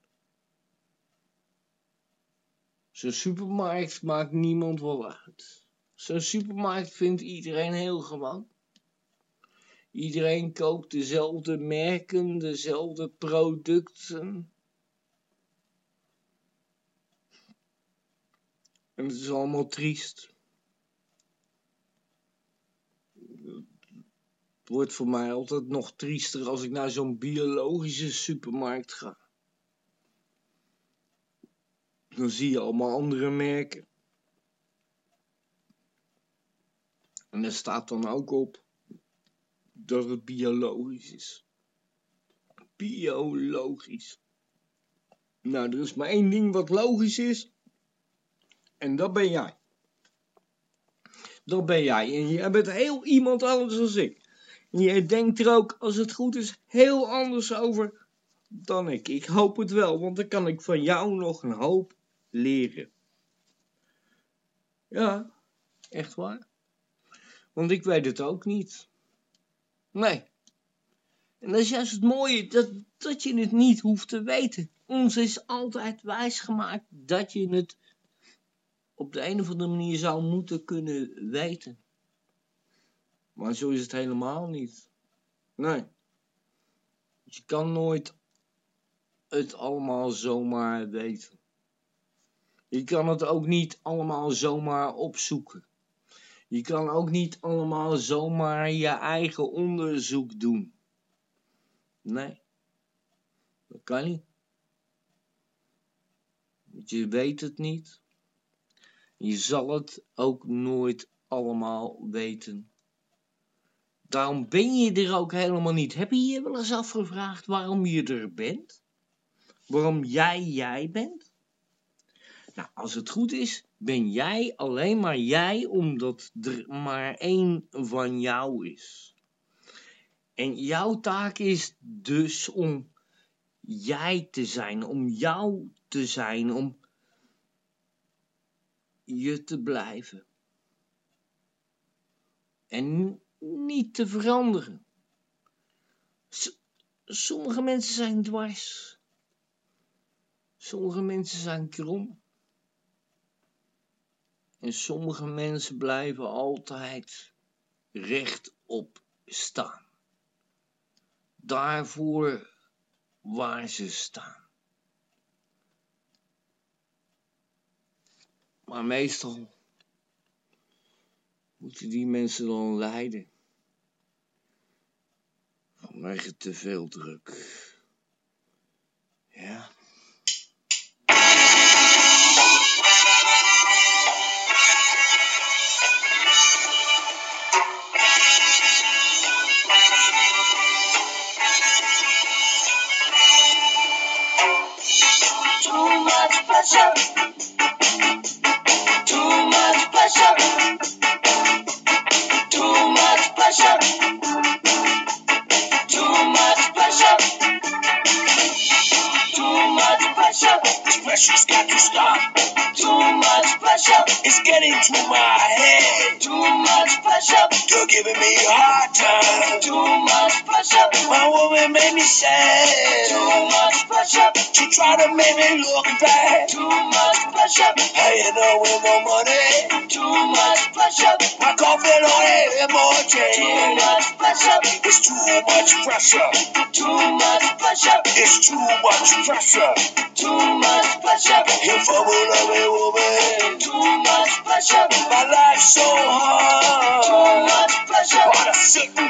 [SPEAKER 1] Zo'n supermarkt maakt niemand wel uit. Zo'n supermarkt vindt iedereen heel gewoon. Iedereen koopt dezelfde merken, dezelfde producten. En het is allemaal triest. Het wordt voor mij altijd nog triester als ik naar zo'n biologische supermarkt ga. Dan zie je allemaal andere merken. En er staat dan ook op dat het biologisch is. biologisch. Nou, er is maar één ding wat logisch is. En dat ben jij. Dat ben jij. En jij bent heel iemand anders als ik. En jij denkt er ook, als het goed is, heel anders over dan ik. Ik hoop het wel, want dan kan ik van jou nog een hoop leren. Ja, echt waar. Want ik weet het ook niet. Nee. En dat is juist het mooie, dat, dat je het niet hoeft te weten. Ons is altijd wijsgemaakt dat je het op de een of andere manier zou moeten kunnen weten. Maar zo is het helemaal niet. Nee. Je kan nooit het allemaal zomaar weten. Je kan het ook niet allemaal zomaar opzoeken. Je kan ook niet allemaal zomaar je eigen onderzoek doen. Nee, dat kan niet. Je weet het niet. Je zal het ook nooit allemaal weten. Daarom ben je er ook helemaal niet. Heb je je wel eens afgevraagd waarom je er bent? Waarom jij jij bent? Nou, als het goed is, ben jij alleen maar jij omdat er maar één van jou is. En jouw taak is dus om jij te zijn, om jou te zijn, om je te blijven. En niet te veranderen. Sommige mensen zijn dwars. Sommige mensen zijn krom. En sommige mensen blijven altijd rechtop staan. Daarvoor waar ze staan. Maar meestal moeten die mensen dan lijden. Vanwege te veel druk. Ja.
[SPEAKER 6] Too much. Pressure. Too much pressure. Pressure.
[SPEAKER 7] This pressure's got to stop.
[SPEAKER 6] Too much pressure.
[SPEAKER 7] It's getting to my head.
[SPEAKER 6] Too much pressure.
[SPEAKER 7] You're giving me a hard time.
[SPEAKER 6] Too much pressure.
[SPEAKER 7] My woman made me sad.
[SPEAKER 6] Too much pressure.
[SPEAKER 7] She tried to make me look bad.
[SPEAKER 6] Too much pressure.
[SPEAKER 7] I end up with no money.
[SPEAKER 6] Too much pressure.
[SPEAKER 7] My coffee don't have
[SPEAKER 6] Too
[SPEAKER 7] emotion.
[SPEAKER 6] much pressure.
[SPEAKER 7] It's too much pressure.
[SPEAKER 6] Too much pressure.
[SPEAKER 7] It's too much pressure.
[SPEAKER 6] Too much pressure.
[SPEAKER 7] If I will love a woman,
[SPEAKER 6] Too much pressure.
[SPEAKER 7] my life's so
[SPEAKER 6] Too
[SPEAKER 7] hard.
[SPEAKER 6] much pressure.
[SPEAKER 7] On a certain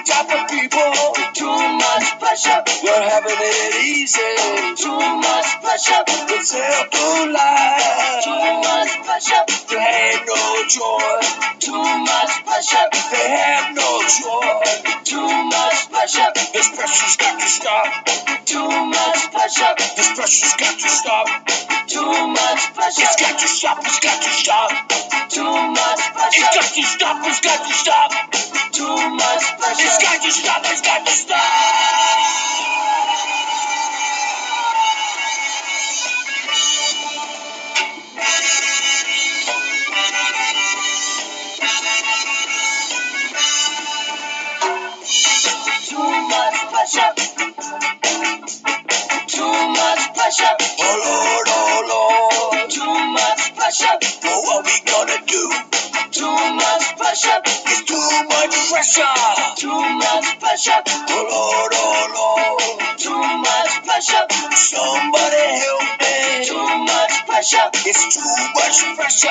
[SPEAKER 6] pressure.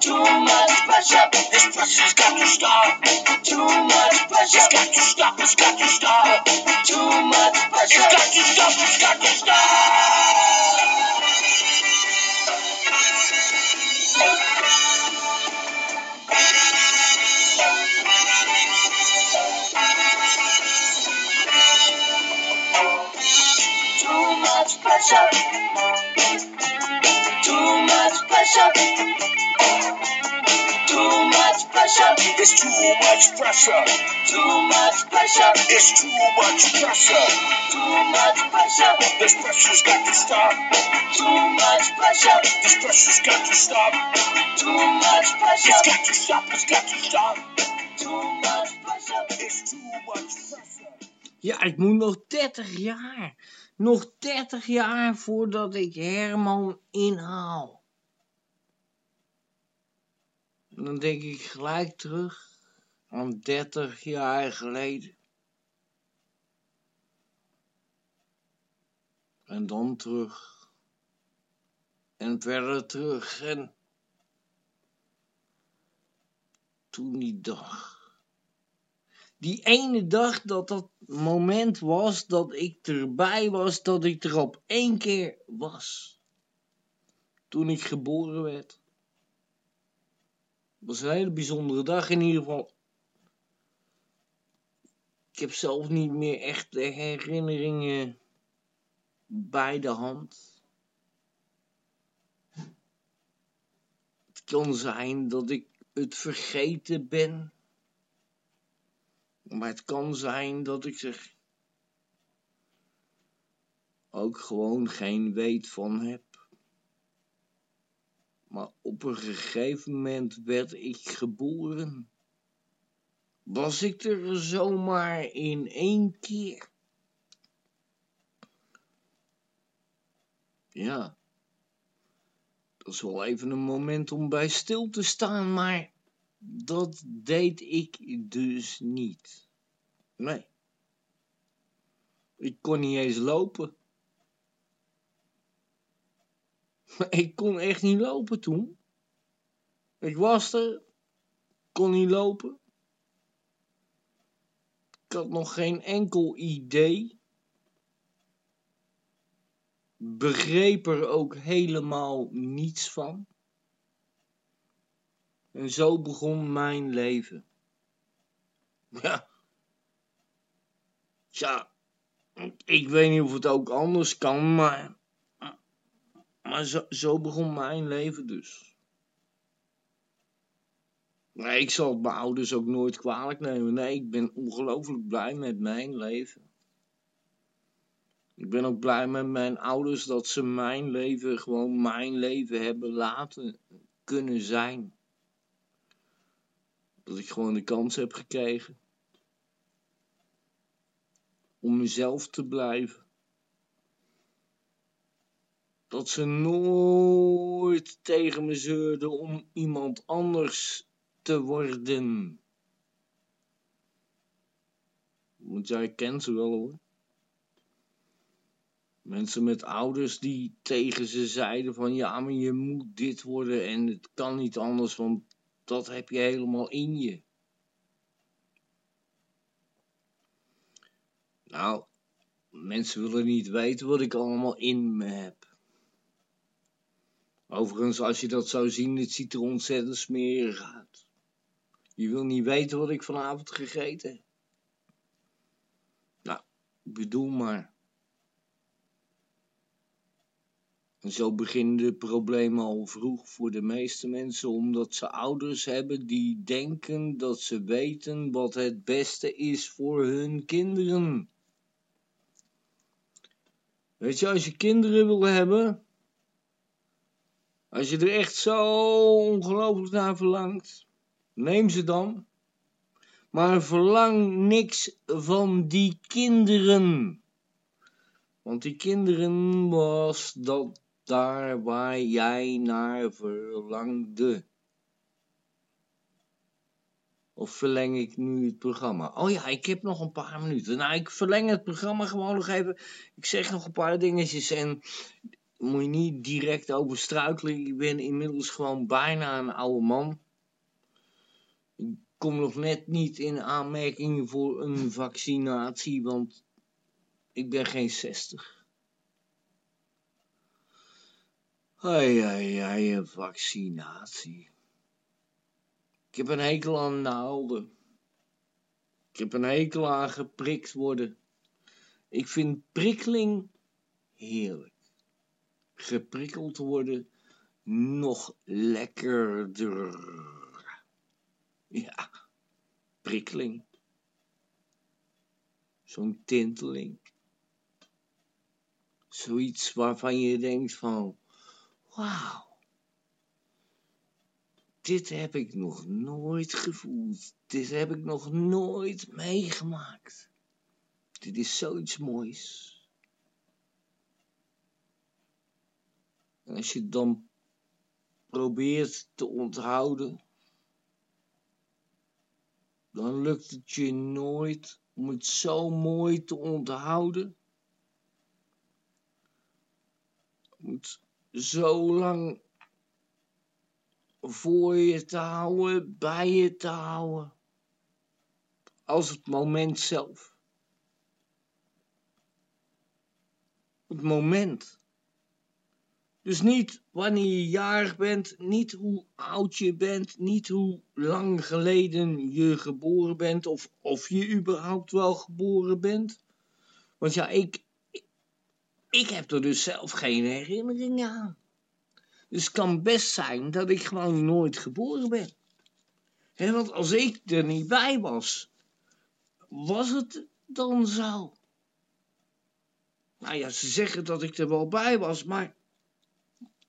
[SPEAKER 6] Too much pressure.
[SPEAKER 7] This pressure's got to stop.
[SPEAKER 6] Too much pressure.
[SPEAKER 7] It's got to stop. It's got to stop.
[SPEAKER 6] Too much
[SPEAKER 7] It's
[SPEAKER 6] pressure.
[SPEAKER 7] got to stop. It's got to stop.
[SPEAKER 6] Too much pressure. Too much pressure. Too much pressure.
[SPEAKER 7] It's too much pressure.
[SPEAKER 6] Too much pressure.
[SPEAKER 7] It's too much pressure.
[SPEAKER 6] Too much pressure.
[SPEAKER 7] This pressure's got to stop.
[SPEAKER 6] Too much pressure.
[SPEAKER 7] This pressure's got to stop.
[SPEAKER 5] Too much
[SPEAKER 7] It's
[SPEAKER 5] pressure.
[SPEAKER 7] got to stop. It's got to stop.
[SPEAKER 5] Too much pressure.
[SPEAKER 7] It's too much pressure.
[SPEAKER 1] Ja, ik moet nog 30 jaar. Nog 30 jaar voordat ik Herman inhaal. En dan denk ik gelijk terug aan 30 jaar geleden. En dan terug. En verder terug. En toen die dag. Die ene dag dat dat moment was dat ik erbij was, dat ik er op één keer was. Toen ik geboren werd. Was een hele bijzondere dag in ieder geval. Ik heb zelf niet meer echt de herinneringen bij de hand. Het kan zijn dat ik het vergeten ben. Maar het kan zijn dat ik er ook gewoon geen weet van heb. Maar op een gegeven moment werd ik geboren. Was ik er zomaar in één keer? Ja, dat is wel even een moment om bij stil te staan, maar dat deed ik dus niet. Nee. Ik kon niet eens lopen. Ik kon echt niet lopen toen. Ik was er, kon niet lopen. Ik had nog geen enkel idee. Begreep er ook helemaal niets van. En zo begon mijn leven. Ja. Tja, ik weet niet of het ook anders kan, maar. Maar zo, zo begon mijn leven dus. Nee, ik zal mijn ouders ook nooit kwalijk nemen. Nee, ik ben ongelooflijk blij met mijn leven. Ik ben ook blij met mijn ouders dat ze mijn leven gewoon mijn leven hebben laten kunnen zijn. Dat ik gewoon de kans heb gekregen om mezelf te blijven. Dat ze nooit tegen me zeurden om iemand anders te worden. Want jij kent ze wel hoor. Mensen met ouders die tegen ze zeiden van ja, maar je moet dit worden en het kan niet anders, want dat heb je helemaal in je. Nou, mensen willen niet weten wat ik allemaal in me heb. Overigens, als je dat zou zien, het ziet er ontzettend smerig uit. Je wil niet weten wat ik vanavond gegeten heb. Nou, bedoel maar. En zo beginnen de problemen al vroeg voor de meeste mensen, omdat ze ouders hebben die denken dat ze weten wat het beste is voor hun kinderen. Weet je, als je kinderen wil hebben, als je er echt zo ongelooflijk naar verlangt, neem ze dan. Maar verlang niks van die kinderen. Want die kinderen was dat daar waar jij naar verlangde. Of verleng ik nu het programma? Oh ja, ik heb nog een paar minuten. Nou, ik verleng het programma gewoon nog even. Ik zeg nog een paar dingetjes en moet je niet direct over struikelen. Ik ben inmiddels gewoon bijna een oude man. Ik kom nog net niet in aanmerking voor een vaccinatie, want ik ben geen 60. Ai, ai, ai, vaccinatie. Ik heb een hekel aan naalden. Ik heb een hekel aan geprikt worden. Ik vind prikkeling heerlijk. Geprikkeld worden, nog lekkerder. Ja, prikkeling. Zo'n tinteling. Zoiets waarvan je denkt van, wauw. Dit heb ik nog nooit gevoeld. Dit heb ik nog nooit meegemaakt. Dit is zoiets moois. En als je het dan probeert te onthouden, dan lukt het je nooit om het zo mooi te onthouden. Om het zo lang voor je te houden, bij je te houden, als het moment zelf. Het moment. Dus niet wanneer je jarig bent, niet hoe oud je bent, niet hoe lang geleden je geboren bent of of je überhaupt wel geboren bent. Want ja, ik, ik heb er dus zelf geen herinnering aan. Dus het kan best zijn dat ik gewoon nooit geboren ben. Hè, want als ik er niet bij was, was het dan zo? Nou ja, ze zeggen dat ik er wel bij was, maar,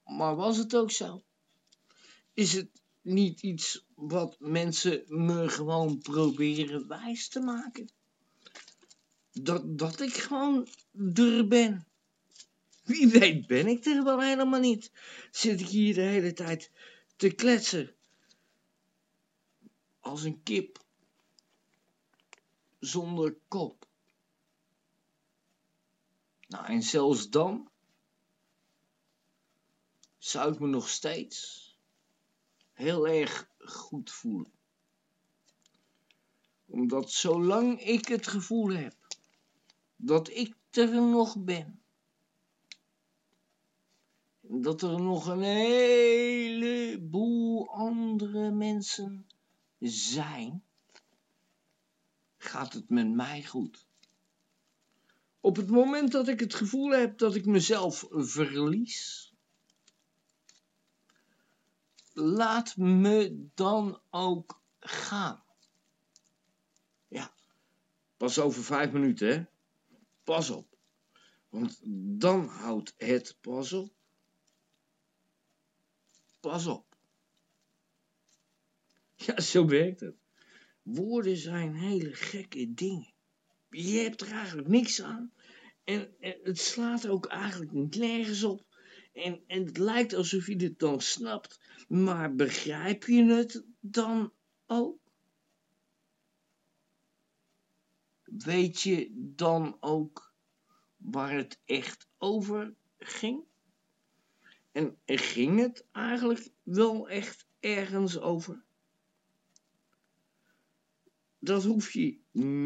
[SPEAKER 1] maar was het ook zo? Is het niet iets wat mensen me gewoon proberen wijs te maken? Dat, dat ik gewoon er ben. Wie weet ben ik er wel helemaal niet. Zit ik hier de hele tijd te kletsen. Als een kip. Zonder kop. Nou, en zelfs dan zou ik me nog steeds heel erg goed voelen. Omdat zolang ik het gevoel heb dat ik er nog ben, dat er nog een heleboel andere mensen zijn, gaat het met mij goed. Op het moment dat ik het gevoel heb dat ik mezelf verlies, laat me dan ook gaan. Ja, pas over vijf minuten, hè? Pas op. Want dan houdt het pas op. Pas op. Ja, zo werkt het. Woorden zijn hele gekke dingen. Je hebt er eigenlijk niks aan. En, het slaat ook eigenlijk nergens op. En, en het lijkt alsof je dit dan snapt. Maar begrijp je het dan ook? Weet je dan ook waar het echt over ging? En ging het eigenlijk wel echt ergens over? Dat hoef je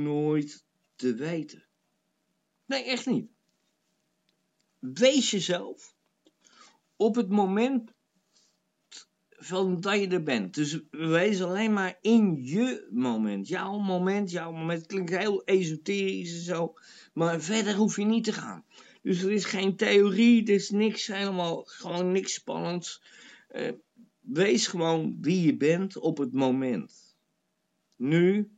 [SPEAKER 1] nooit te weten. Nee, echt niet. Wees jezelf op het moment van dat je er bent. Dus wees alleen maar in je moment. Jouw moment, jouw moment. Klinkt heel esoterisch en zo. Maar verder hoef je niet te gaan. Dus er is geen theorie, er is niks, helemaal, gewoon niks spannends. Uh, wees gewoon wie je bent op het moment. Nu,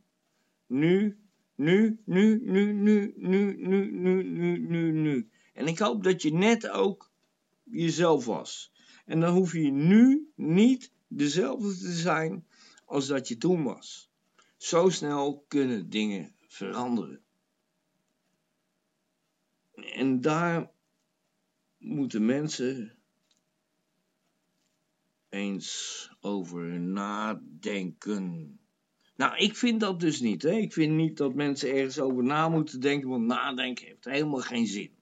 [SPEAKER 1] nu, nu, nu, nu, nu, nu, nu, nu, nu, nu. En ik hoop dat je net ook jezelf was. En dan hoef je nu niet dezelfde te zijn als dat je toen was. Zo snel kunnen dingen veranderen. En daar moeten mensen eens over nadenken. Nou, ik vind dat dus niet. Hè? Ik vind niet dat mensen ergens over na moeten denken, want nadenken heeft helemaal geen zin.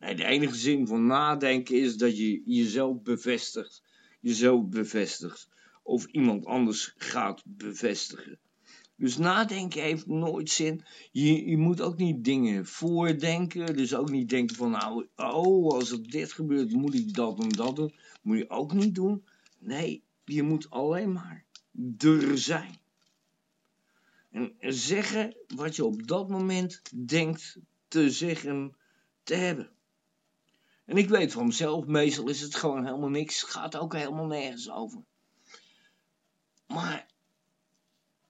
[SPEAKER 1] Nee, de enige zin van nadenken is dat je jezelf bevestigt, jezelf bevestigt, of iemand anders gaat bevestigen. Dus nadenken heeft nooit zin. Je, je moet ook niet dingen voordenken. Dus ook niet denken van, nou, oh, als er dit gebeurt, moet ik dat en dat doen. Moet je ook niet doen. Nee, je moet alleen maar er zijn. En zeggen wat je op dat moment denkt te zeggen, te hebben. En ik weet van mezelf, meestal is het gewoon helemaal niks. Gaat ook helemaal nergens over. Maar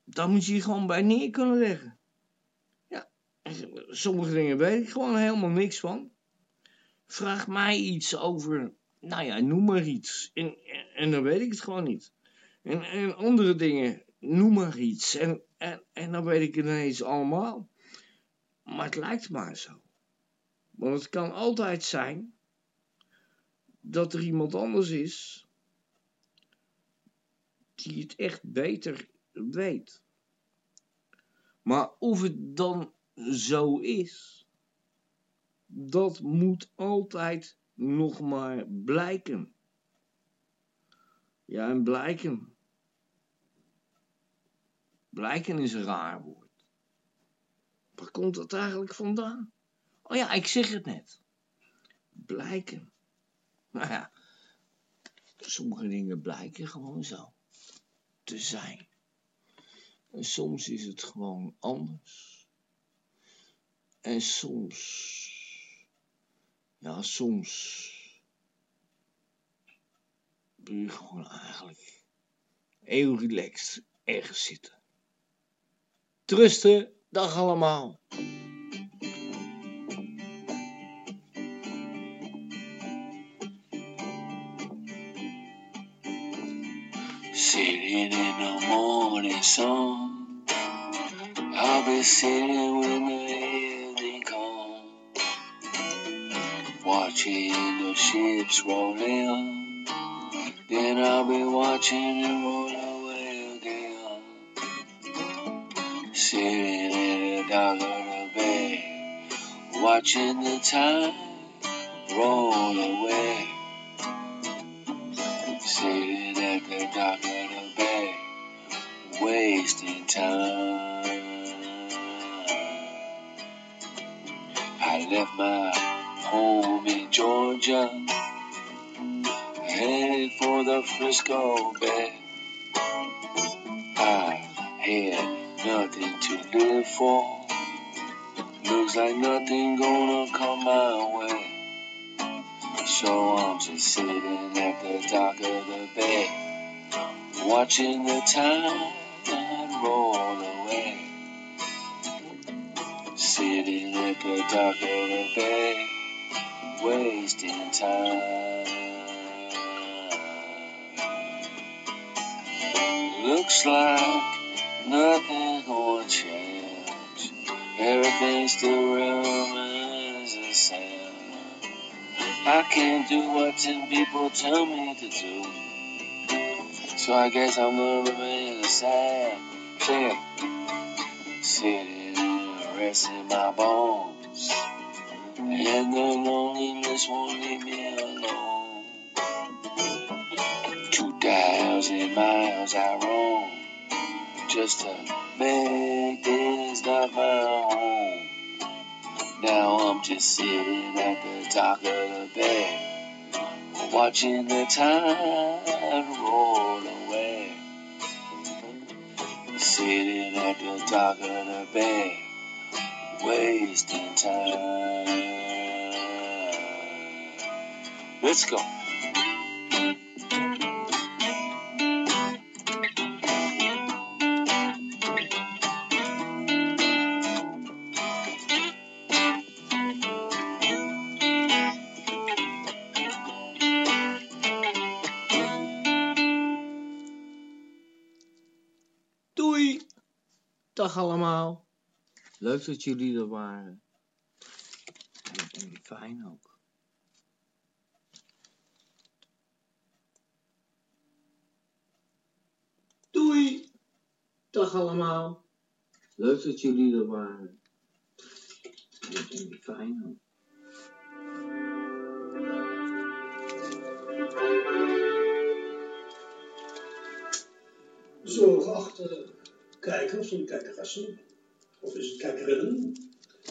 [SPEAKER 1] dan moet je je gewoon bij neer kunnen leggen. Ja, sommige dingen weet ik gewoon helemaal niks van. Vraag mij iets over, nou ja, noem maar iets. En, en, en dan weet ik het gewoon niet. En, en andere dingen, noem maar iets. En, en, en dan weet ik het ineens allemaal. Maar het lijkt maar zo. Want het kan altijd zijn dat er iemand anders is die het echt beter weet. Maar of het dan zo is, dat moet altijd nog maar blijken. Ja, en blijken. Blijken is een raar woord. Waar komt dat eigenlijk vandaan? Oh ja, ik zeg het net. Blijken. Nou ja, sommige dingen blijken gewoon zo te zijn. En soms is het gewoon anders. En soms, ja, soms wil je gewoon eigenlijk heel relaxed ergens zitten. Trusten, dag allemaal.
[SPEAKER 5] In the morning sun, I'll be sitting when the evening comes, watching the ships roll in. Then I'll be watching them roll away again. Sitting in the dock of the bay, watching the time roll away. Sitting at the dock wasting time. I left my home in Georgia, headed for the Frisco Bay. I had nothing to live for. Looks like nothing gonna come my way. So I'm just sitting at the dock of the bay, watching the tide Sitting at the dock of the bay, wasting time. Looks like nothing gonna change. Everything still remains the same. I can't do what ten people tell me to do. So I guess I'm gonna remain the same. Sitting and resting my bones. And the loneliness won't leave me alone. Two thousand miles I roam. Just to make this not my home. Now I'm just sitting at the dock of the bay, watching the tide roll away. Sitting at the dock of the bay, wasting time. Let's go.
[SPEAKER 1] Doei! Dag allemaal. Leuk dat jullie er waren. En, en fijn ook. Doei! Dag allemaal. Leuk dat jullie er waren. En, en fijn ook.
[SPEAKER 8] Zo, geachte kijkers en kijkeressen, of is het kijkerinnen?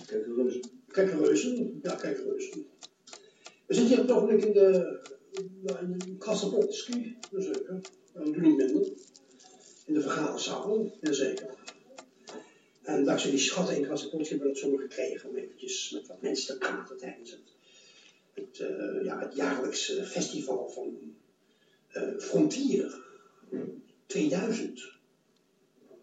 [SPEAKER 8] Kijkereuzen. Kijkereuzen, ja, kijkereuzen. We zitten hier op het ogenblik in de, in de Krasnopolski, zeker. We doen niet minder. In de vergaderzaal, jazeker. En dankzij die schatting Krasnopolski hebben we dat zomaar gekregen om eventjes met wat mensen te praten tijdens het het, eh, ja, het jaarlijkse festival van eh, Frontier 2000.